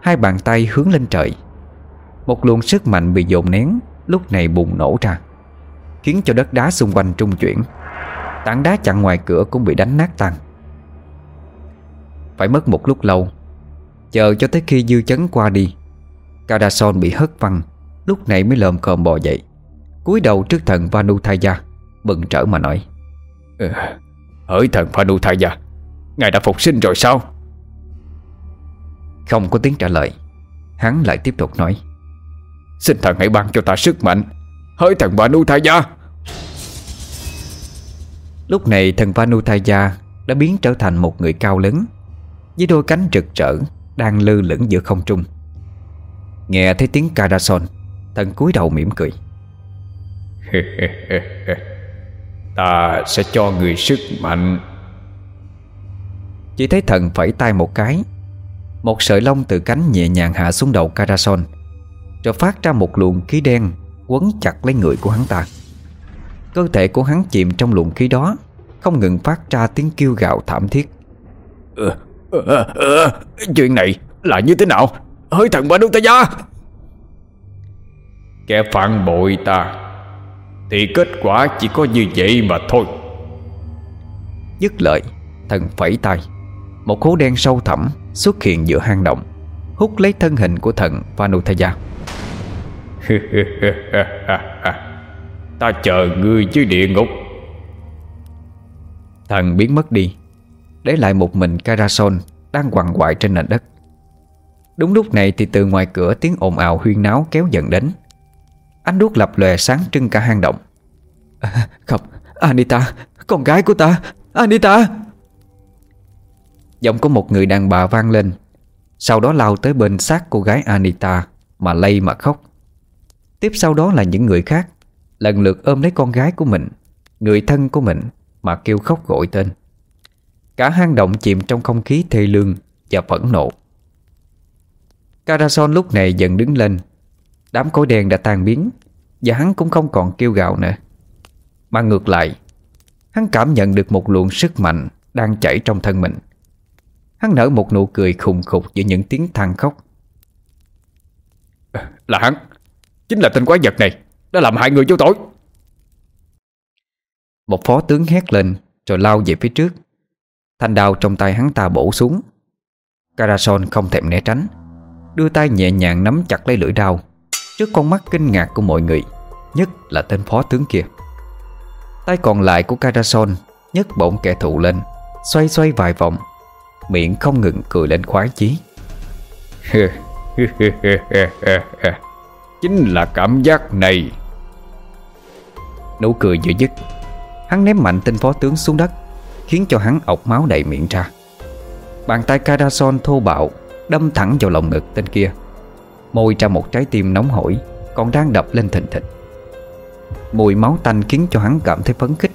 Hai bàn tay hướng lên trời. Một luồng sức mạnh bị dồn nén Lúc này bùng nổ ra, Khiến cho đất đá xung quanh trung chuyển. Tảng đá chặn ngoài cửa cũng bị đánh nát tan. Phải mất một lúc lâu Chờ cho tới khi dư chấn qua đi Carason bị hất văng Lúc này mới lồm cồm bò dậy cúi đầu trước thần Vanuthaya Bừng trở mà nói ừ, Hỡi thần Vanuthaya Ngài đã phục sinh rồi sao? Không có tiếng trả lời Hắn lại tiếp tục nói Xin thần hãy ban cho ta sức mạnh. Hỡi thần Vanuthaya Lúc này thần Vanuthaya Đã biến trở thành một người cao lớn Với đôi cánh rực rỡ Đang lơ lửng giữa không trung. Nghe thấy tiếng Carason Thần cúi đầu mỉm cười. Ta sẽ cho người sức mạnh. Chỉ thấy thần phẩy tay một cái Một sợi lông từ cánh nhẹ nhàng hạ xuống đầu Carason Rồi phát ra một luồng khí đen Quấn chặt lấy người của hắn ta Cơ thể của hắn chìm trong luồng khí đó Không ngừng phát ra tiếng kêu gạo thảm thiết. Ờ, ờ, ờ, Chuyện này là như thế nào? Hơi thần bà ta gia Kẻ phản bội ta Thì kết quả chỉ có như vậy mà thôi. Dứt lời Thần phẩy tay. Một hố đen sâu thẳm xuất hiện giữa hang động Hút lấy thân hình của thần Vanuthaya Ta chờ ngươi dưới địa ngục. Thần biến mất đi Để lại một mình Carason Đang quằn quại trên nền đất. Đúng lúc này thì từ ngoài cửa tiếng ồn ào huyên náo kéo dần đến. Ánh đuốc lập lòe sáng trưng cả hang động. À, Không, Anita Con gái của ta Anita! Giọng của một người đàn bà vang lên Sau đó lao tới bên xác cô gái Anita Mà lay mà khóc. Tiếp sau đó là những người khác Lần lượt ôm lấy con gái của mình, Người thân của mình Mà kêu khóc gọi tên. Cả hang động chìm trong không khí thê lương Và phẫn nộ. Carason lúc này dần đứng lên. Đám cối đen đã tan biến Và hắn cũng không còn kêu gào nữa. Mà ngược lại, Hắn cảm nhận được một luồng sức mạnh Đang chảy trong thân mình. Hắn nở một nụ cười khùng khục Giữa những tiếng than khóc. Là hắn, Chính là tên quái vật này. Đã làm hại người vô tội. Một phó tướng hét lên, Rồi lao về phía trước. Thanh đao trong tay hắn ta bổ xuống. Carason không thèm né tránh. Đưa tay nhẹ nhàng nắm chặt lấy lưỡi đao. Trước con mắt kinh ngạc của mọi người, Nhất là tên phó tướng kia. Tay còn lại của Carason nhấc bổng kẻ thù lên, Xoay xoay vài vòng. Miệng không ngừng cười lên khoái chí. Chính là cảm giác này. Nụ cười vừa dứt. Hắn ném mạnh tên phó tướng xuống đất Khiến cho hắn ọc máu đầy miệng ra. Bàn tay Carason thô bạo Đâm thẳng vào lòng ngực tên kia. Môi ra một trái tim nóng hổi Còn đang đập lên thình thịch. Mùi máu tanh khiến cho hắn cảm thấy phấn khích.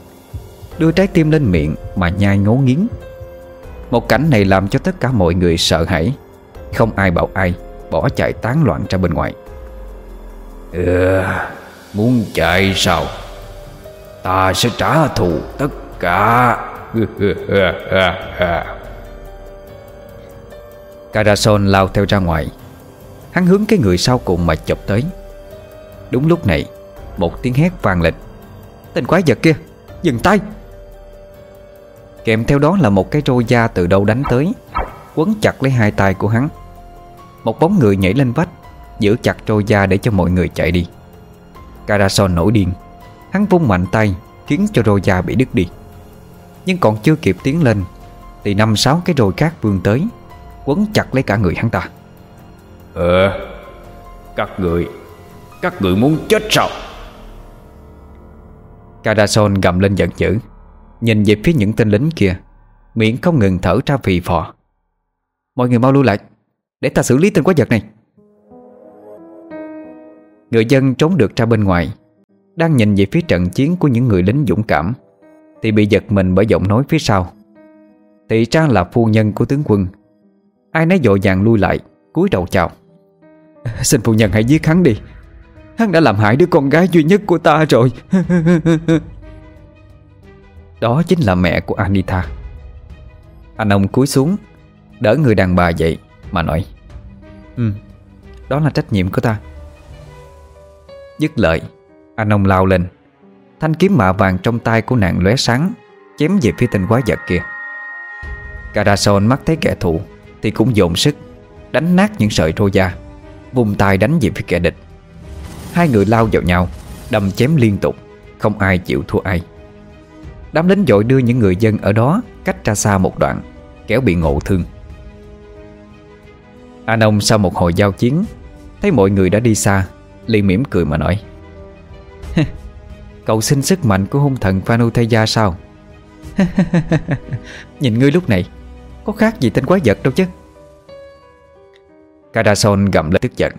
Đưa trái tim lên miệng Mà nhai ngấu nghiến. Một cảnh này làm cho tất cả mọi người sợ hãi. Không ai bảo ai Bỏ chạy tán loạn ra bên ngoài. Ừ, muốn chạy sao? Ta sẽ trả thù tất cả. Carason lao theo ra ngoài. Hắn hướng cái người sau cùng mà chụp tới. Đúng lúc này, Một tiếng hét vang lên. Tên quái vật kia, Dừng tay. Kèm theo đó là một cái trôi da từ đâu đánh tới, Quấn chặt lấy hai tay của hắn. Một bóng người nhảy lên vách, Giữ chặt trôi da để cho mọi người chạy đi. Carason nổi điên. Hắn vung mạnh tay Khiến cho rô da bị đứt đi. Nhưng còn chưa kịp tiến lên Thì năm sáu cái roi khác vươn tới Quấn chặt lấy cả người hắn ta. Ờ Các người Các người muốn chết sao? Carason gầm lên giận dữ Nhìn về phía những tên lính kia Miệng không ngừng thở ra phì phò. Mọi người mau lui lại Để ta xử lý tên quái vật này. Người dân trốn được ra bên ngoài đang nhìn về phía trận chiến của những người lính dũng cảm, Thì bị giật mình bởi giọng nói phía sau. Thì ra là phu nhân của tướng quân. Ai nấy dội vàng lui lại, cúi đầu chào. Xin phu nhân hãy giết hắn đi. Hắn đã làm hại đứa con gái duy nhất của ta rồi. Đó chính là mẹ của Anita. Anh ông cúi xuống, Đỡ người đàn bà dậy Mà nói Ừ Đó là trách nhiệm của ta. Dứt lời anh ông lao lên. Thanh kiếm mạ vàng trong tay của nàng lóe sáng, Chém về phía tên quái vật kia. Carason mắt thấy kẻ thù, Thì cũng dồn sức, Đánh nát những sợi rô da, Vùng tay đánh về phía kẻ địch. Hai người lao vào nhau, Đâm chém liên tục, Không ai chịu thua ai. Đám lính dội đưa những người dân ở đó Cách ra xa một đoạn Kéo bị ngộ thương. Anh ông sau một hồi giao chiến, Thấy mọi người đã đi xa, liền mỉm cười mà nói. Cậu xin sức mạnh của hung thần Vanutheya sao? Nhìn ngươi lúc này Có khác gì tên quái vật đâu chứ? Carason gầm lên tức giận.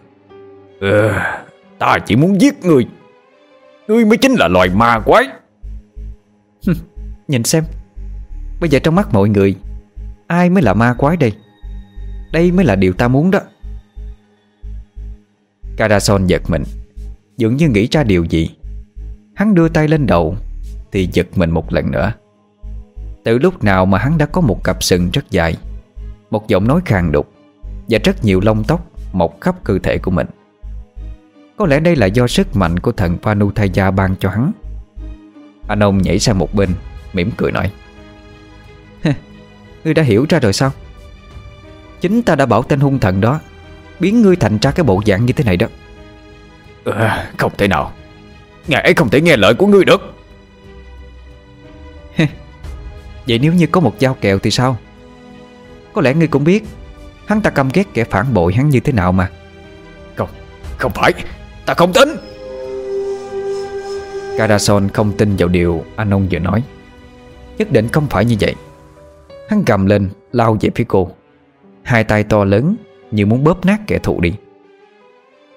Ừ, ta chỉ muốn giết người Ngươi mới chính là loài ma quái. Nhìn xem. Bây giờ trong mắt mọi người Ai mới là ma quái đây? Đây mới là điều ta muốn đó. Carason giật mình Dường như nghĩ ra điều gì Hắn đưa tay lên đầu Thì giật mình một lần nữa. Từ lúc nào mà hắn đã có một cặp sừng rất dài Một giọng nói khàn đục Và rất nhiều lông tóc Mọc khắp cơ thể của mình. Có lẽ đây là do sức mạnh của thần Panuthaya ban cho hắn. Anh ông nhảy sang một bên mỉm cười nói Ngươi đã hiểu ra rồi sao? Chính ta đã bảo tên hung thần đó Biến ngươi thành ra cái bộ dạng như thế này đó. À, Không thể nào. Ngài ấy không thể nghe lời của ngươi được. Vậy nếu như có một dao kẹo thì sao? Có lẽ ngươi cũng biết Hắn ta căm ghét kẻ phản bội hắn như thế nào mà. Không, không phải Ta không tin. Carason không tin vào điều anh ông vừa nói. Nhất định không phải như vậy. Hắn cầm lên lao về phía cô. Hai tay to lớn Như muốn bóp nát kẻ thù đi.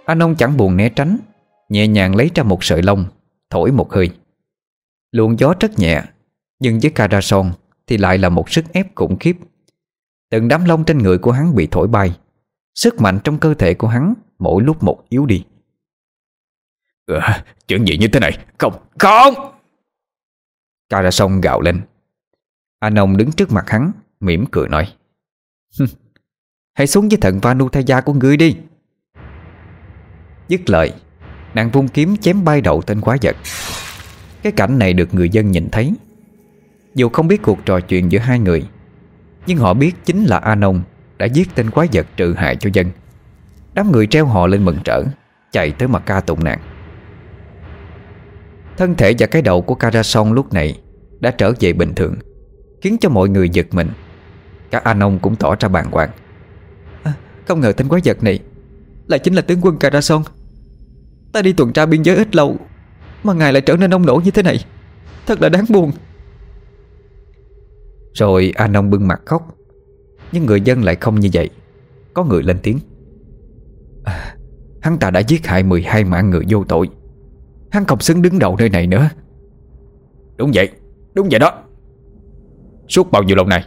Anh ông chẳng buồn né tránh Nhẹ nhàng lấy ra một sợi lông Thổi một hơi. Luồng gió rất nhẹ Nhưng với Carason Thì lại là một sức ép khủng khiếp. Từng đám lông trên người của hắn bị thổi bay Sức mạnh trong cơ thể của hắn Mỗi lúc một yếu đi. À, Chuyện gì như thế này. Không, không! Carason gạo lên. Anon đứng trước mặt hắn mỉm cười nói Hãy xuống với thần Vanu thay gia của ngươi đi. Dứt lời Nàng vung kiếm chém bay đầu tên quái vật. Cái cảnh này được người dân nhìn thấy. Dù không biết cuộc trò chuyện giữa hai người Nhưng họ biết chính là Anon Đã giết tên quái vật trừ hại cho dân. Đám người treo họ lên mừng trở Chạy tới mặt ca tụng nạn Thân thể và cái đầu của Karason lúc này Đã trở về bình thường Khiến cho mọi người giật mình. Cả Anon cũng tỏ ra bàng hoàng. À, Không ngờ tên quái vật này Lại chính là tướng quân Carason Ta đi tuần tra biên giới ít lâu Mà ngài lại trở nên nông nổ như thế này. Thật là đáng buồn. Rồi Anon bưng mặt khóc Nhưng người dân lại không như vậy. Có người lên tiếng. À, Hắn ta đã giết hại 12 mạng người vô tội. Hắn không xứng đứng đầu nơi này nữa. Đúng vậy Đúng vậy đó. Suốt bao nhiêu lâu này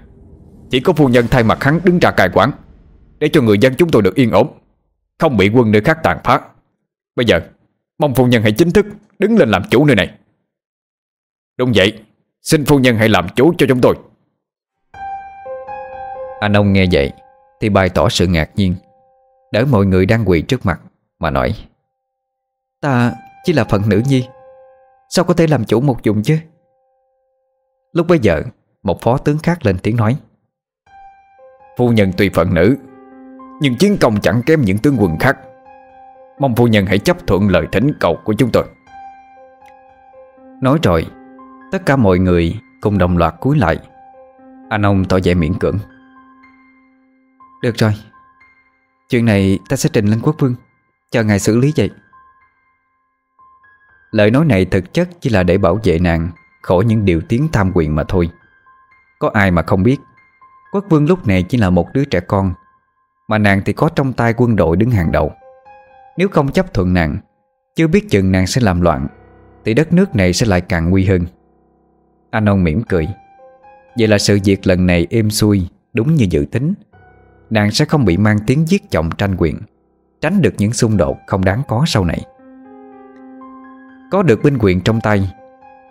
Chỉ có phu nhân thay mặt hắn đứng ra cai quản Để cho người dân chúng tôi được yên ổn Không bị quân nơi khác tàn phá. Bây giờ Mong phu nhân hãy chính thức đứng lên làm chủ nơi này. Đúng vậy Xin phu nhân hãy làm chủ cho chúng tôi. Anh ông nghe vậy Thì bày tỏ sự ngạc nhiên. Đỡ mọi người đang quỳ trước mặt Mà nói Ta chỉ là phận nữ nhi. Sao có thể làm chủ một vùng chứ? Lúc bấy giờ Một phó tướng khác lên tiếng nói Phu nhân tuy phận nữ Nhưng chiến công chẳng kém những tướng quân khác Mong phu nhân hãy chấp thuận lời thỉnh cầu của chúng tôi. Nói rồi, Tất cả mọi người cùng đồng loạt cúi lại. Anh ông tỏ vẻ miễn cưỡng. Được rồi. Chuyện này ta sẽ trình lên quốc vương, Chờ ngài xử lý vậy. Lời nói này thực chất chỉ là để bảo vệ nàng Khỏi những điều tiếng tham quyền mà thôi. Có ai mà không biết, Quốc vương lúc này chỉ là một đứa trẻ con, Mà nàng thì có trong tay quân đội đứng hàng đầu. Nếu không chấp thuận nàng, Chưa biết chừng nàng sẽ làm loạn, Thì đất nước này sẽ lại càng nguy hơn. Anh ông mỉm cười. Vậy là sự việc lần này êm xuôi, Đúng như dự tính. Nàng sẽ không bị mang tiếng giết chồng tranh quyền, Tránh được những xung đột không đáng có sau này. Có được binh quyền trong tay,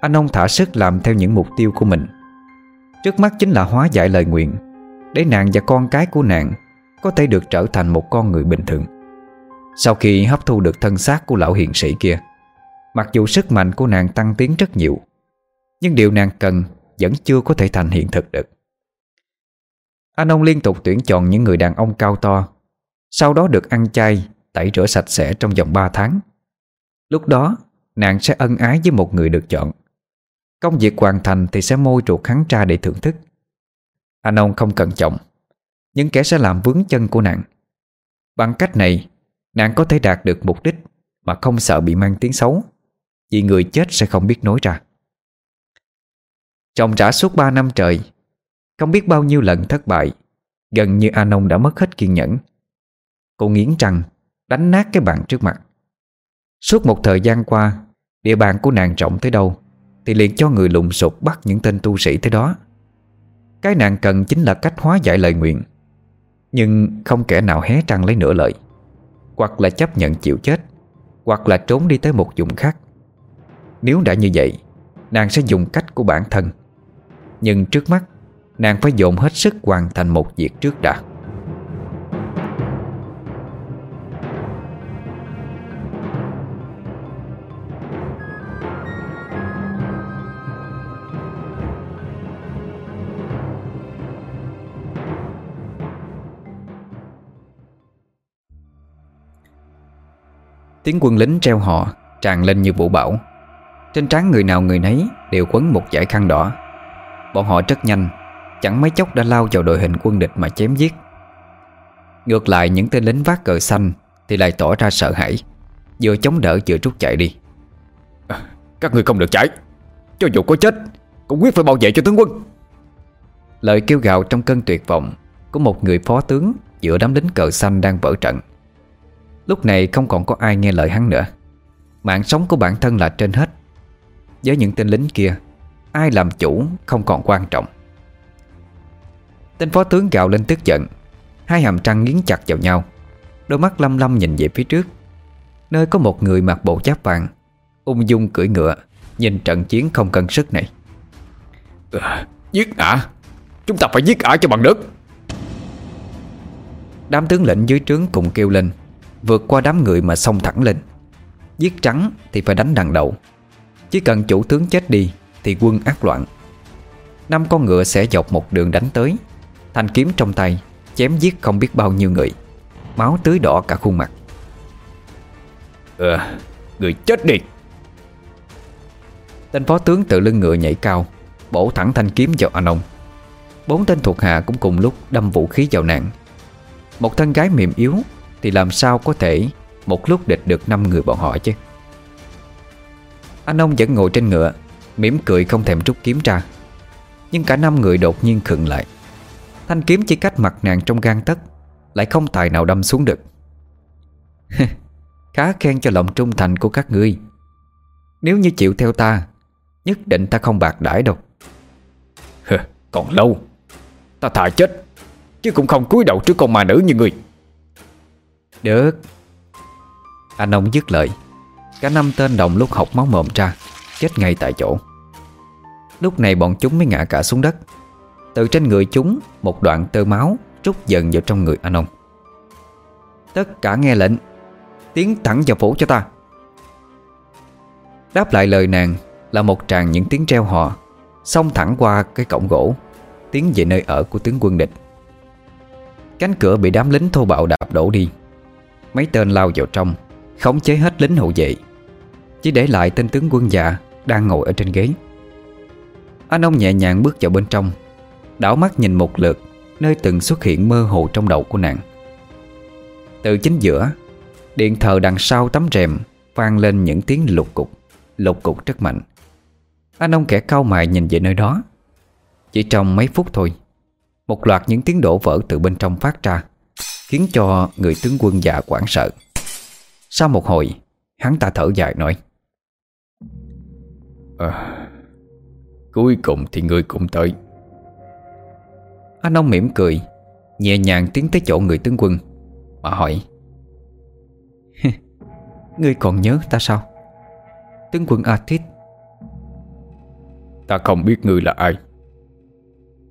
Anh ông thả sức làm theo những mục tiêu của mình. Trước mắt chính là hóa giải lời nguyện, Để nàng và con cái của nàng Có thể được trở thành một con người bình thường. Sau khi hấp thu được thân xác của lão hiền sĩ kia, Mặc dù sức mạnh của nàng tăng tiến rất nhiều, Nhưng điều nàng cần Vẫn chưa có thể thành hiện thực được. Anh ông liên tục tuyển chọn những người đàn ông cao to, Sau đó được ăn chay, Tẩy rửa sạch sẽ trong vòng 3 tháng. Lúc đó, Nàng sẽ ân ái với một người được chọn. Công việc hoàn thành thì sẽ môi ruột hắn ra để thưởng thức. Anh ông không cần chồng những kẻ sẽ làm vướng chân của nàng. Bằng cách này Nàng có thể đạt được mục đích Mà không sợ bị mang tiếng xấu, Vì người chết sẽ không biết nói ra. Chồng trả suốt 3 năm trời, Không biết bao nhiêu lần thất bại, Gần như Anon đã mất hết kiên nhẫn. Cô nghiến răng, Đánh nát cái bàn trước mặt. Suốt một thời gian qua, Địa bàn của nàng rộng tới đâu Thì liền cho người lùng sụp bắt những tên tu sĩ tới đó. Cái nàng cần chính là cách hóa giải lời nguyện, Nhưng không kẻ nào hé trăng lấy nửa lời. Hoặc là chấp nhận chịu chết, Hoặc là trốn đi tới một vùng khác. Nếu đã như vậy, Nàng sẽ dùng cách của bản thân. Nhưng trước mắt, Nàng phải dồn hết sức hoàn thành một việc trước đã. Tiếng quân lính treo họ Tràn lên như vũ bão. Trên trán người nào người nấy Đều quấn một dải khăn đỏ. Bọn họ rất nhanh Chẳng mấy chốc đã lao vào đội hình quân địch mà chém giết. Ngược lại những tên lính vác cờ xanh Thì lại tỏ ra sợ hãi Vừa chống đỡ vừa rút chạy đi. À, Các người không được chạy Cho dù có chết Cũng quyết phải bảo vệ cho tướng quân. Lời kêu gào trong cơn tuyệt vọng Của một người phó tướng Giữa đám lính cờ xanh đang vỡ trận Lúc này không còn có ai nghe lời hắn nữa. Mạng sống của bản thân là trên hết. Với những tên lính kia Ai làm chủ không còn quan trọng. Tên phó tướng gào lên tức giận. Hai hàm răng nghiến chặt vào nhau. Đôi mắt lâm lâm nhìn về phía trước. Nơi có một người mặc bộ giáp vàng Ung dung cưỡi ngựa Nhìn trận chiến không cân sức này. À, Giết ả. Chúng ta phải giết ả cho bằng nước. Đám tướng lĩnh dưới trướng cùng kêu lên Vượt qua đám người mà xông thẳng lên. Giết trắng thì phải đánh đằng đầu. Chỉ cần chủ tướng chết đi Thì quân ác loạn. Năm con ngựa sẽ dọc một đường đánh tới. Thanh kiếm trong tay Chém giết không biết bao nhiêu người. Máu tưới đỏ cả khuôn mặt. Ờ, người chết đi. Tên phó tướng tự lưng ngựa nhảy cao Bổ thẳng thanh kiếm vào anh ông. Bốn tên thuộc hạ cũng cùng lúc đâm vũ khí vào nạn. Một thân gái mềm yếu thì làm sao có thể Một lúc địch được năm người bọn họ chứ? Anh ông vẫn ngồi trên ngựa, mỉm cười không thèm rút kiếm ra. Nhưng cả năm người đột nhiên khựng lại. Thanh kiếm chỉ cách mặt nàng trong gan tấc, Lại không tài nào đâm xuống được. Khá khen cho lòng trung thành của các ngươi. Nếu như chịu theo ta, Nhất định ta không bạc đãi đâu. Còn lâu, Ta thà chết, Chứ cũng không cúi đầu trước con ma nữ như người được. Anh ông dứt lời. Cả năm tên đồng lúc học máu mồm ra, Chết ngay tại chỗ. Lúc này bọn chúng mới ngã cả xuống đất. Từ trên người chúng, Một đoạn tơ máu Rút dần vào trong người anh ông. Tất cả nghe lệnh, Tiến thẳng vào phủ cho ta. Đáp lại lời nàng Là một tràng những tiếng treo hò, Xông thẳng qua cái cổng gỗ, Tiến về nơi ở của tướng quân địch. Cánh cửa bị đám lính thô bạo đạp đổ đi. Mấy tên lao vào trong, Khống chế hết lính hậu vệ. Chỉ để lại tên tướng quân già Đang ngồi ở trên ghế. Anh ông nhẹ nhàng bước vào bên trong, Đảo mắt nhìn một lượt Nơi từng xuất hiện mơ hồ trong đầu của nàng. Từ chính giữa, Điện thờ đằng sau tấm rèm vang lên những tiếng lục cục Lục cục rất mạnh. Anh ông kẻ cao mày nhìn về nơi đó. Chỉ trong mấy phút thôi, Một loạt những tiếng đổ vỡ từ bên trong phát ra. Khiến cho người tướng quân già hoảng sợ. Sau một hồi Hắn ta thở dài nói à, Cuối cùng thì ngươi cũng tới. Anh ông mỉm cười Nhẹ nhàng tiến tới chỗ người tướng quân Mà hỏi Ngươi còn nhớ ta sao? Tướng quân Atit Ta không biết ngươi là ai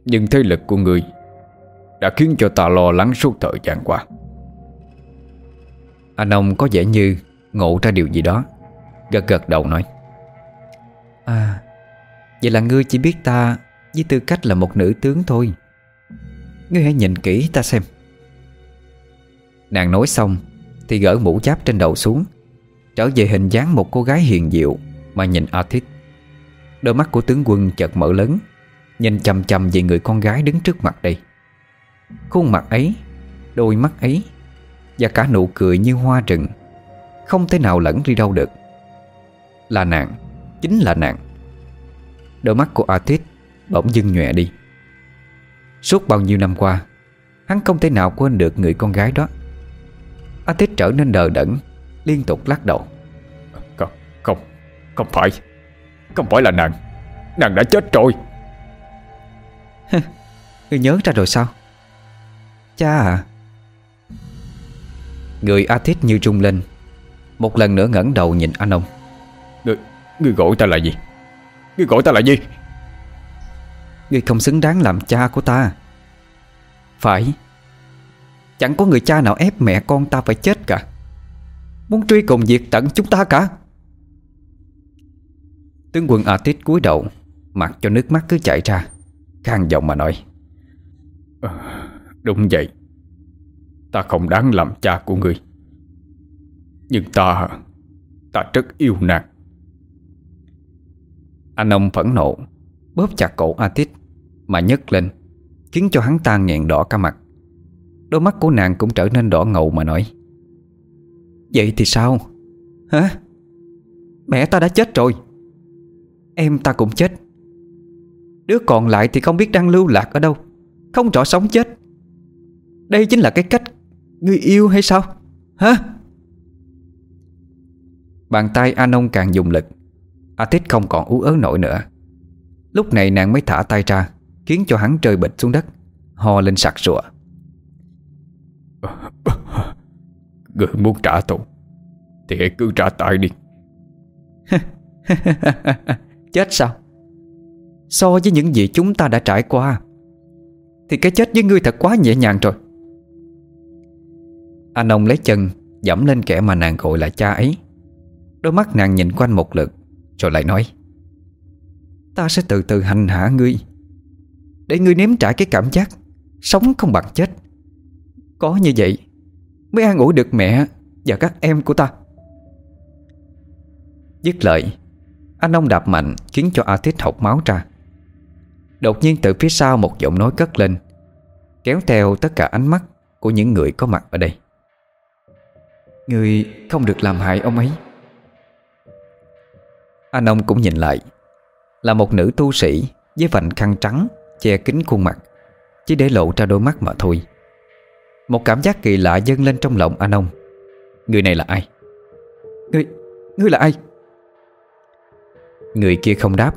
Nhưng thế lực của ngươi Đã khiến cho ta lo lắng suốt thời gian qua. Anh ông có vẻ như Ngộ ra điều gì đó Gật gật đầu nói. À Vậy là ngươi chỉ biết ta Với tư cách là một nữ tướng thôi. Ngươi hãy nhìn kỹ ta xem. Nàng nói xong Thì gỡ mũ giáp trên đầu xuống Trở về hình dáng một cô gái hiền diệu Mà nhìn Atit. Đôi mắt của tướng quân chợt mở lớn Nhìn chầm chầm về người con gái đứng trước mặt đây Khuôn mặt ấy Đôi mắt ấy Và cả nụ cười như hoa rừng Không thể nào lẫn đi đâu được. Là nàng Chính là nàng. Đôi mắt của Atit bỗng dưng nhòe đi. Suốt bao nhiêu năm qua Hắn không thể nào quên được người con gái đó. Atit trở nên đờ đẫn Liên tục lắc đầu. Không, không, không phải. Không phải là nàng. Nàng đã chết rồi. Ngươi nhớ ra rồi sao Cha à? Người Atit như trung lên. Một lần nữa ngẩng đầu nhìn anh ông. Ngươi, ngươi gọi ta là gì? Ngươi gọi ta là gì? Ngươi không xứng đáng làm cha của ta. Phải. Chẳng có người cha nào ép mẹ con ta phải chết cả. Muốn truy cùng diệt tận chúng ta cả. Tướng quân Atit cúi đầu Mặc cho nước mắt cứ chảy ra khang giọng mà nói. À, Đúng vậy. Ta không đáng làm cha của ngươi. Nhưng ta Ta rất yêu nàng. Anh ông phẫn nộ, Bóp chặt cổ Atit, Mà nhấc lên, Khiến cho hắn ta nghẹn đỏ cả mặt. Đôi mắt của nàng cũng trở nên đỏ ngầu mà nói, Vậy thì sao? Hả? Mẹ ta đã chết rồi. Em ta cũng chết. Đứa còn lại thì không biết đang lưu lạc ở đâu, Không rõ sống chết. Đây chính là cái cách Người yêu hay sao? Hả? Bàn tay Anon càng dùng lực. Atit không còn ú ớ nổi nữa. Lúc này nàng mới thả tay ra Khiến cho hắn rơi bịch xuống đất Ho lên sặc sụa. Người muốn trả thù Thì hãy cứ trả tay đi. Chết sao? So với những gì chúng ta đã trải qua Thì cái chết với ngươi thật quá nhẹ nhàng rồi anh ông lấy chân, Dẫm lên kẻ mà nàng gọi là cha ấy. Đôi mắt nàng nhìn quanh một lượt, Rồi lại nói, Ta sẽ từ từ hành hạ ngươi. Để ngươi nếm trải cái cảm giác Sống không bằng chết. Có như vậy, Mới an ủi được mẹ Và các em của ta. Dứt lời, Anh ông đạp mạnh khiến cho Atit học máu ra. Đột nhiên từ phía sau một giọng nói cất lên, Kéo theo tất cả ánh mắt Của những người có mặt ở đây. Người không được làm hại ông ấy. Anh ông cũng nhìn lại. Là một nữ tu sĩ Với vành khăn trắng Che kín khuôn mặt Chỉ để lộ ra đôi mắt mà thôi. Một cảm giác kỳ lạ dâng lên trong lòng anh ông. Người này là ai? Người, người là ai? Người kia không đáp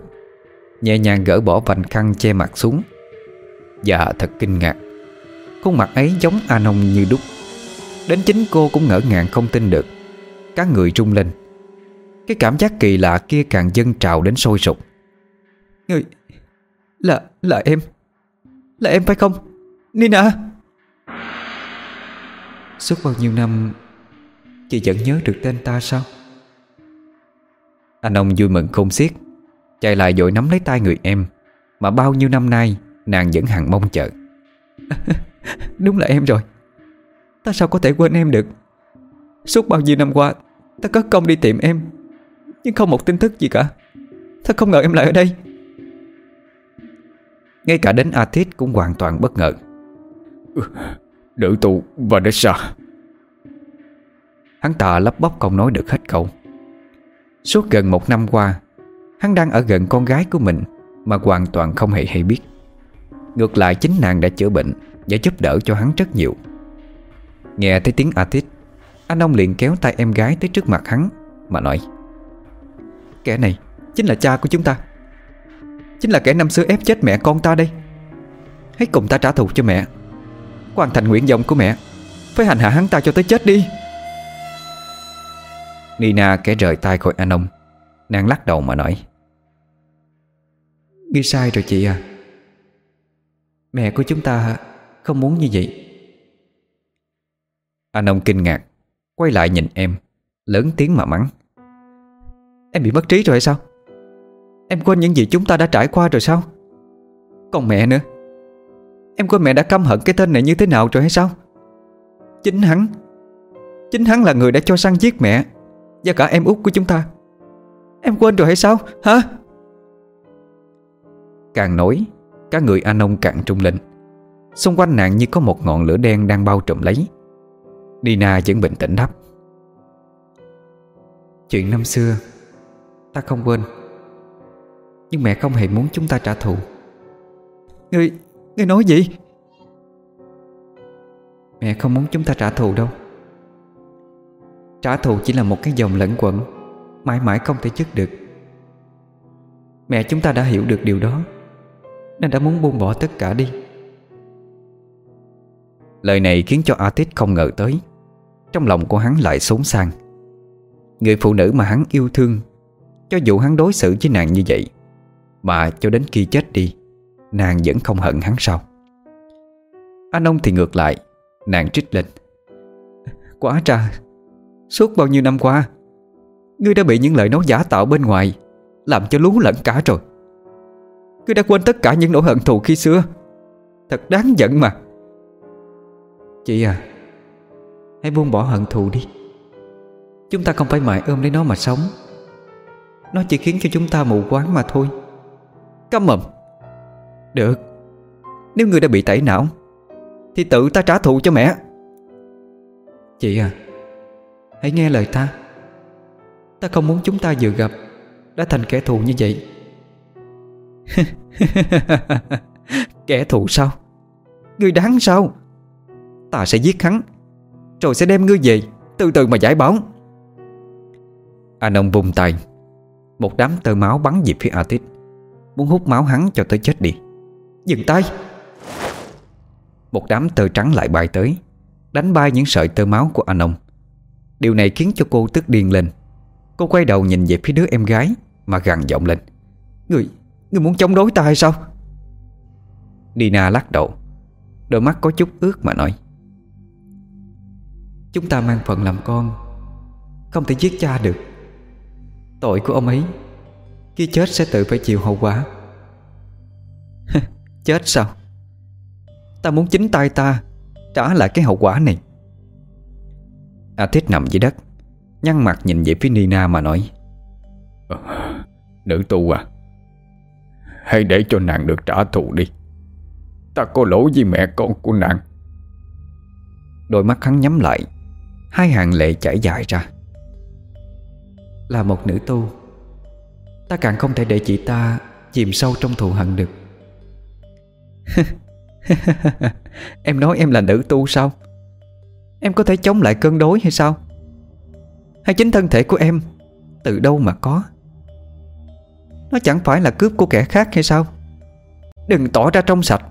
Nhẹ nhàng gỡ bỏ vành khăn che mặt xuống. Và thật kinh ngạc. Khuôn mặt ấy giống A Nông như đúc Đến chính cô cũng ngỡ ngàng không tin được. Các người trung lên. Cái cảm giác kỳ lạ kia càng dâng trào đến sôi sục. Người Là, là em. Là em phải không? Nina. Suốt bao nhiêu năm Chị vẫn nhớ được tên ta sao? Anh ông vui mừng không xiết Chạy lại dội nắm lấy tay người em Mà bao nhiêu năm nay Nàng vẫn hằng mong chờ. Đúng là em rồi Ta sao có thể quên em được? Suốt bao nhiêu năm qua Ta có công đi tìm em Nhưng không một tin tức gì cả. Ta không ngờ em lại ở đây. Ngay cả đến Atit cũng hoàn toàn bất ngờ. Nữ tù Vanessa. Hắn ta lắp bắp không nói được hết câu. Suốt gần một năm qua Hắn đang ở gần con gái của mình Mà hoàn toàn không hề hay biết. Ngược lại chính nàng đã chữa bệnh Và giúp đỡ cho hắn rất nhiều Nghe thấy tiếng Atit, Anh ông liền kéo tay em gái tới trước mặt hắn, Mà nói, Kẻ này chính là cha của chúng ta. Chính là kẻ năm xưa ép chết mẹ con ta đây. Hãy cùng ta trả thù cho mẹ, Hoàn thành nguyện vọng của mẹ, Phải hành hạ hắn ta cho tới chết đi. Nina kẻ rời tay khỏi anh ông, Nàng lắc đầu mà nói Ghi sai rồi chị à. Mẹ của chúng ta không muốn như vậy. Anh ông kinh ngạc, Quay lại nhìn em, Lớn tiếng mà mắng. Em bị mất trí rồi hay sao? Em quên những gì chúng ta đã trải qua rồi sao? Còn mẹ nữa. Em quên mẹ đã căm hận cái tên này như thế nào rồi hay sao? Chính hắn Chính hắn là người đã cho săn giết mẹ Và cả em út của chúng ta. Em quên rồi hay sao? Hả? Càng nói, Các người anh ông càng trung lên. Xung quanh nạn như có một ngọn lửa đen đang bao trùm lấy. Nina vẫn bình tĩnh đáp. Chuyện năm xưa Ta không quên. Nhưng mẹ không hề muốn chúng ta trả thù. Ngươi, ngươi nói gì? Mẹ không muốn chúng ta trả thù đâu. Trả thù chỉ là một cái dòng lẫn quẩn Mãi mãi không thể dứt được. Mẹ chúng ta đã hiểu được điều đó Nên đã muốn buông bỏ tất cả đi Lời này khiến cho Atit không ngờ tới. Trong lòng của hắn lại xốn sang. Người phụ nữ mà hắn yêu thương, Cho dù hắn đối xử với nàng như vậy, Mà cho đến khi chết đi, Nàng vẫn không hận hắn sao? Anh ông thì ngược lại, Nàng trích lên. Quá tra Suốt bao nhiêu năm qua, Ngươi đã bị những lời nói giả tạo bên ngoài, Làm cho lú lẫn cả rồi. Ngươi đã quên tất cả những nỗi hận thù khi xưa. Thật đáng giận mà. Chị à? Hãy buông bỏ hận thù đi. Chúng ta không phải mãi ôm lấy nó mà sống. Nó chỉ khiến cho chúng ta mù quáng mà thôi. Câm mầm Được. Nếu người đã bị tẩy não, Thì tự ta trả thù cho mẹ. Chị à Hãy nghe lời ta. Ta không muốn chúng ta vừa gặp Đã thành kẻ thù như vậy. Kẻ thù sao? Người đáng sao? Ta sẽ giết hắn. Rồi sẽ đem ngươi về Từ từ mà giải báo. Anh ông vùng tay. Một đám tơ máu bắn về phía Atit. Muốn hút máu hắn cho tới chết đi. Dừng tay. Một đám tơ trắng lại bay tới Đánh bay những sợi tơ máu của anh ông. Điều này khiến cho cô tức điên lên. Cô quay đầu nhìn về phía đứa em gái Mà gằn giọng lên. Người, người muốn chống đối ta hay sao? Nina lắc đầu. Đôi mắt có chút ướt mà nói. Chúng ta mang phận làm con. Không thể giết cha được. Tội của ông ấy. Khi chết sẽ tự phải chịu hậu quả. Chết sao? Ta muốn chính tay ta Trả lại cái hậu quả này. A Thích nằm dưới đất Nhăn mặt nhìn về phía Nina mà nói. Ờ, Nữ tu à Hãy để cho nàng được trả thù đi. Ta có lỗi với mẹ con của nàng. Đôi mắt hắn nhắm lại Hai hàng lệ chảy dài ra. Là một nữ tu Ta càng không thể để chị ta Chìm sâu trong thù hận được. Em nói em là nữ tu sao? Em có thể chống lại cơn đối hay sao? Hay chính thân thể của em Từ đâu mà có? Nó chẳng phải là cướp của kẻ khác hay sao? Đừng tỏ ra trong sạch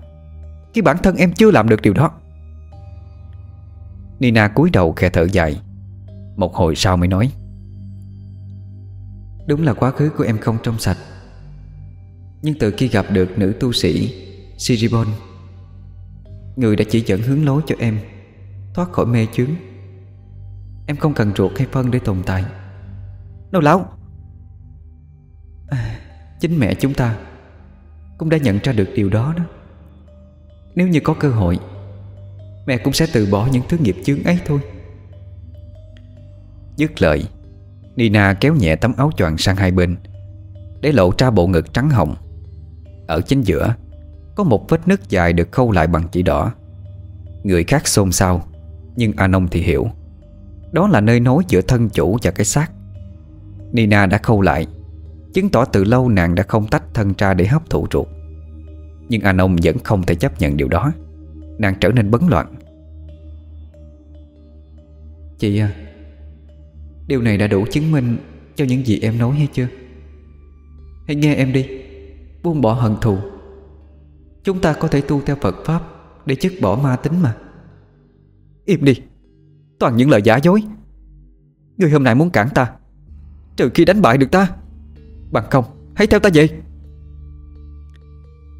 Khi bản thân em chưa làm được điều đó Nina cúi đầu khe thở dài. Một hồi sau mới nói. Đúng là quá khứ của em không trong sạch. Nhưng từ khi gặp được nữ tu sĩ Siribon Người đã chỉ dẫn hướng lối cho em Thoát khỏi mê chướng. Em không cần ruột hay phân để tồn tại. Đâu láo à, Chính mẹ chúng ta Cũng đã nhận ra được điều đó đó. Nếu như có cơ hội Mẹ cũng sẽ từ bỏ những thứ nghiệp chướng ấy thôi. Dứt lời, Nina kéo nhẹ tấm áo choàng sang hai bên, Để lộ ra bộ ngực trắng hồng. Ở chính giữa, Có một vết nứt dài được khâu lại bằng chỉ đỏ. Người khác xôn xao, Nhưng Anon thì hiểu. Đó là nơi nối giữa thân chủ và cái xác. Nina đã khâu lại, Chứng tỏ từ lâu nàng đã không tách thân ra để hấp thụ ruột. Nhưng Anon vẫn không thể chấp nhận điều đó. Nàng trở nên bấn loạn. Chị à Điều này đã đủ chứng minh Cho những gì em nói hay chưa? Hãy nghe em đi, Buông bỏ hận thù. Chúng ta có thể tu theo Phật Pháp Để chức bỏ ma tính mà. Im đi, Toàn những lời giả dối. Người hôm nay muốn cản ta, Trừ khi đánh bại được ta. Bằng không, hãy theo ta về.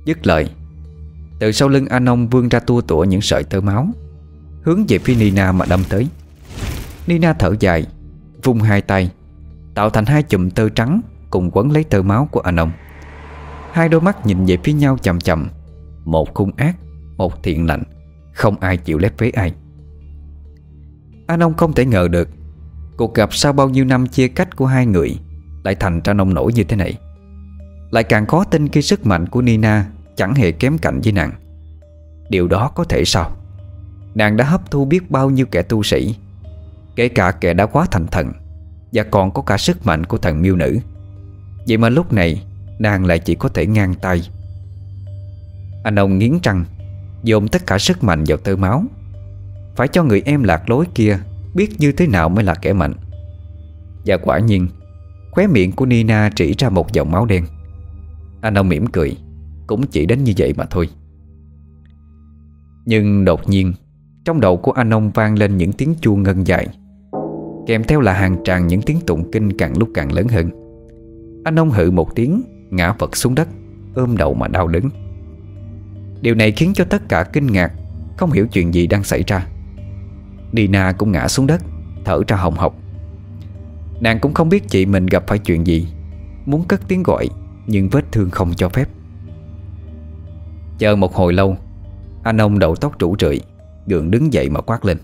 Dứt lời, Từ sau lưng Anon vươn ra tua tủa những sợi tơ máu, Hướng về phía Nina mà đâm tới. Nina thở dài, Vung hai tay, Tạo thành hai chùm tơ trắng Cùng quấn lấy tơ máu của anh ông. Hai đôi mắt nhìn về phía nhau chậm chậm Một khung ác, Một thiện lạnh Không ai chịu lép với ai. Anh ông không thể ngờ được, Cuộc gặp sau bao nhiêu năm chia cách của hai người Lại thành ra nông nổi như thế này. Lại càng khó tin khi sức mạnh của Nina Chẳng hề kém cạnh với nàng. Điều đó có thể sao? Nàng đã hấp thu biết bao nhiêu kẻ tu sĩ Kể cả kẻ đã quá thành thần, Và còn có cả sức mạnh của thần miêu nữ. Vậy mà lúc này, Nàng lại chỉ có thể ngang tay. Anh ông nghiến răng, Dồn tất cả sức mạnh vào tơ máu. Phải cho người em lạc lối kia Biết như thế nào mới là kẻ mạnh. Và quả nhiên, Khóe miệng của Nina chỉ ra một dòng máu đen. Anh ông mỉm cười, Cũng chỉ đến như vậy mà thôi. Nhưng đột nhiên, Trong đầu của anh ông vang lên những tiếng chuông ngân dài. Kèm theo là hàng tràng những tiếng tụng kinh càng lúc càng lớn hơn. Anh ông hự một tiếng, Ngã vật xuống đất, Ôm đầu mà đau đớn. Điều này khiến cho tất cả kinh ngạc, Không hiểu chuyện gì đang xảy ra. Dina cũng ngã xuống đất, Thở ra hồng hộc. Nàng cũng không biết chị mình gặp phải chuyện gì, Muốn cất tiếng gọi, Nhưng vết thương không cho phép. Chờ một hồi lâu, Anh ông đầu tóc rủ rượi, Gượng đứng dậy mà quát lên.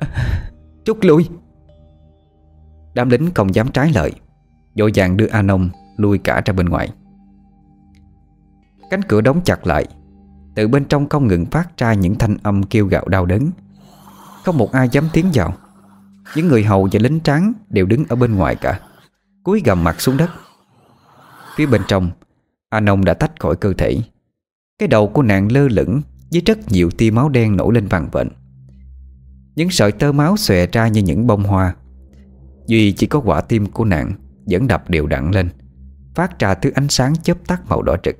Chút lui! Đám lính không dám trái lời. Dội dàng đưa Anon lui cả ra bên ngoài. Cánh cửa đóng chặt lại. Từ bên trong không ngừng phát ra những thanh âm kêu gạo đau đớn. Không một ai dám tiến vào. Những người hầu và lính tráng đều đứng ở bên ngoài cả, cúi gầm mặt xuống đất. Phía bên trong Anh đã tách khỏi cơ thể. Cái đầu của nàng lơ lửng Với rất nhiều tia máu đen nổi lên vàng vện. Những sợi tơ máu xòe ra như những bông hoa. Duy chỉ có quả tim của nàng Vẫn đập đều đặn lên, Phát ra thứ ánh sáng chớp tắt màu đỏ trực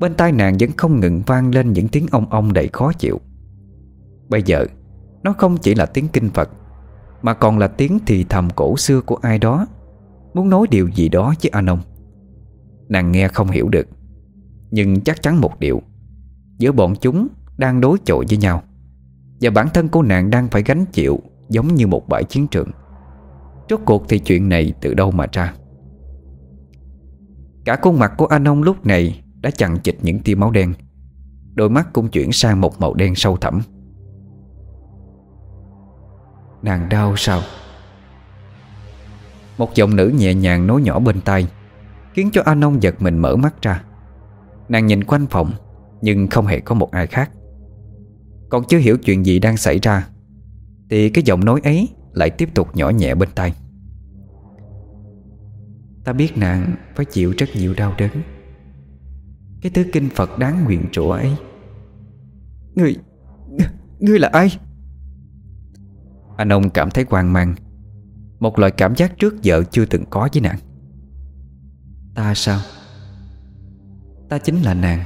Bên tai nàng vẫn không ngừng vang lên những tiếng ong ong đầy khó chịu. Bây giờ, Nó không chỉ là tiếng kinh Phật, Mà còn là tiếng thì thầm cổ xưa của ai đó, Muốn nói điều gì đó với anh ông. Nàng nghe không hiểu được, Nhưng chắc chắn một điều, Giữa bọn chúng đang đối chọi với nhau, Và bản thân cô nàng đang phải gánh chịu Giống như một bãi chiến trường. Rốt cuộc thì chuyện này từ đâu mà ra? Cả khuôn mặt của anh ông lúc này Đã chặn chịch những tia máu đen. Đôi mắt cũng chuyển sang một màu đen sâu thẳm. Nàng đau sao? Một giọng nữ nhẹ nhàng nói nhỏ bên tai, Khiến cho anh ông giật mình mở mắt ra. Nàng nhìn quanh phòng, Nhưng không hề có một ai khác. Còn chưa hiểu chuyện gì đang xảy ra, Thì cái giọng nói ấy lại tiếp tục nhỏ nhẹ bên tai. Ta biết nàng phải chịu rất nhiều đau đớn. Cái thứ kinh Phật đáng nguyện rủa ấy. Ngươi Ngươi là ai? Anh ông cảm thấy hoang mang. Một loại cảm giác trước giờ chưa từng có với nàng. Ta sao? Ta chính là nàng.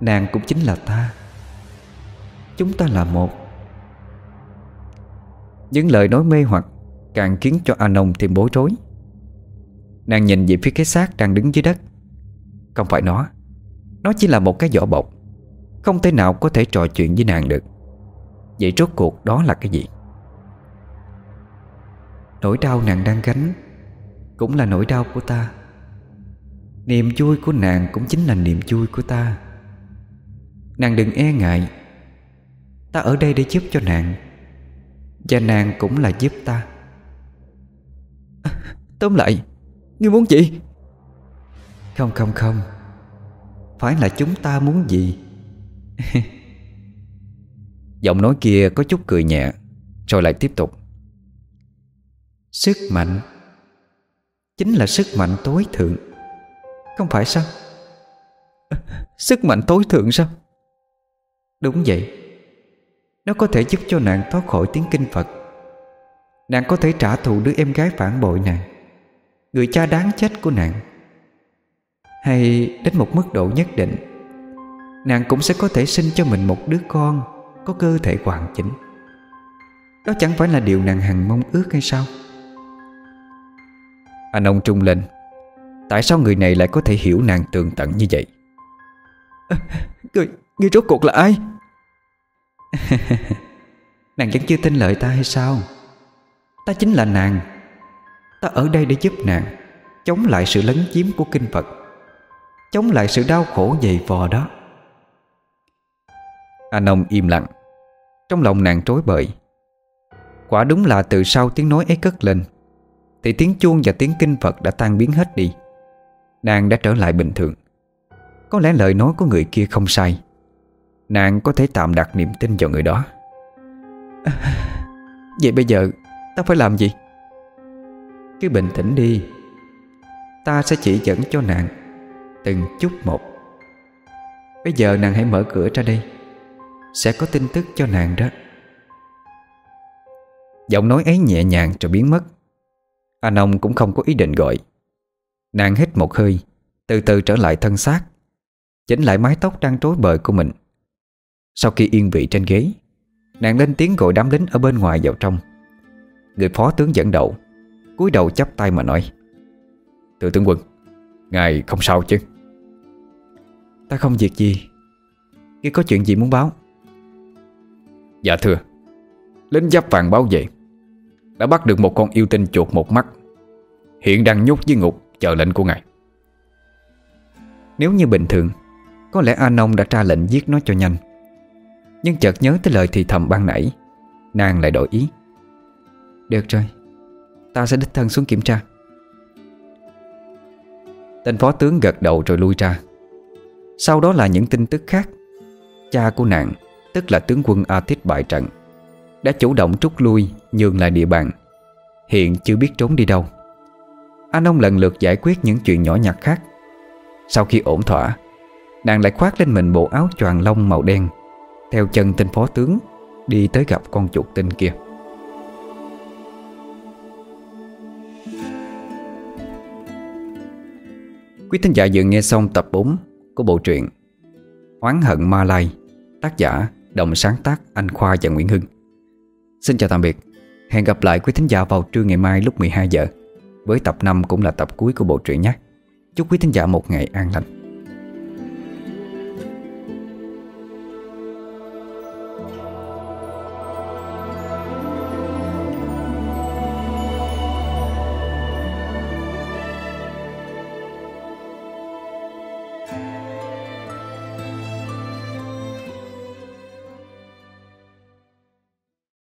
Nàng cũng chính là ta. Chúng ta là một. Những lời nói mê hoặc Càng khiến cho Anon thêm bối rối. Nàng nhìn về phía cái xác đang đứng dưới đất. Không phải nó. Nó chỉ là một cái vỏ bọc. Không thể nào có thể trò chuyện với nàng được. Vậy rốt cuộc đó là cái gì? Nỗi đau nàng đang gánh Cũng là nỗi đau của ta. Niềm vui của nàng cũng chính là niềm vui của ta. Nàng đừng e ngại. Ta ở đây để giúp cho nàng. Và nàng cũng là giúp ta. À, Tóm lại Ngươi muốn gì? Không không không. Phải là chúng ta muốn gì? Giọng nói kia có chút cười nhẹ Rồi lại tiếp tục. Sức mạnh Chính là sức mạnh tối thượng. Không phải sao? Sức mạnh tối thượng sao? Đúng vậy. Nó có thể giúp cho nàng thoát khỏi tiếng kinh Phật. Nàng có thể trả thù đứa em gái phản bội nàng Người cha đáng chết của nàng. Hay đến một mức độ nhất định Nàng cũng sẽ có thể sinh cho mình một đứa con Có cơ thể hoàn chỉnh. Đó chẳng phải là điều nàng hằng mong ước hay sao? Anh ông trung lên Tại sao người này lại có thể hiểu nàng tường tận như vậy? À, Người, người rốt cuộc là ai? Nàng vẫn chưa tin lời ta hay sao? Ta chính là nàng. Ta ở đây để giúp nàng, Chống lại sự lấn chiếm của kinh Phật, Chống lại sự đau khổ dày vò đó. Anh ông im lặng. Trong lòng nàng trối bời. Quả đúng là từ sau tiếng nói ấy cất lên, Thì tiếng chuông và tiếng kinh Phật đã tan biến hết đi. Nàng đã trở lại bình thường. Có lẽ lời nói của người kia không sai. Nàng có thể tạm đặt niềm tin vào người đó. À, Vậy bây giờ Ta phải làm gì? Cứ bình tĩnh đi. Ta sẽ chỉ dẫn cho nàng Từng chút một. Bây giờ nàng hãy mở cửa ra đây. Sẽ có tin tức cho nàng đó. Giọng nói ấy nhẹ nhàng rồi biến mất. Anh ông cũng không có ý định gọi. Nàng hít một hơi Từ từ trở lại thân xác Chỉnh lại mái tóc đang rối bời của mình. Sau khi yên vị trên ghế Nàng lên tiếng gọi đám lính ở bên ngoài vào trong. Người phó tướng dẫn đầu cúi đầu chắp tay mà nói Thưa tướng quân Ngài không sao chứ? Ta không việc gì. Khi có chuyện gì muốn báo. Dạ thưa Lính giáp vàng báo về Đã bắt được một con yêu tinh chuột một mắt Hiện đang nhốt dưới ngục Chờ lệnh của ngài. Nếu như bình thường Có lẽ A Nông đã ra lệnh giết nó cho nhanh nhưng chợt nhớ tới lời thì thầm ban nãy. Nàng lại đổi ý. Được rồi, Ta sẽ đích thân xuống kiểm tra. Tên phó tướng gật đầu rồi lui ra. Sau đó là những tin tức khác. Cha của nàng, Tức là tướng quân A Thích bại trận, Đã chủ động rút lui, Nhường lại địa bàn. Hiện chưa biết trốn đi đâu. Anh ông lần lượt giải quyết những chuyện nhỏ nhặt khác. Sau khi ổn thỏa, Nàng lại khoác lên mình bộ áo choàng lông màu đen. Theo chân tên phó tướng, Đi tới gặp con chuột tinh kia. Quý thính giả vừa nghe xong tập 4 của bộ truyện Oán hận Ma Lai, Tác giả Đồng sáng tác, Anh Khoa và Nguyễn Hưng. Xin chào tạm biệt. Hẹn gặp lại quý thính giả vào trưa ngày mai lúc 12 giờ Với tập 5 cũng là tập cuối của bộ truyện nhé. Chúc quý thính giả một ngày an lành.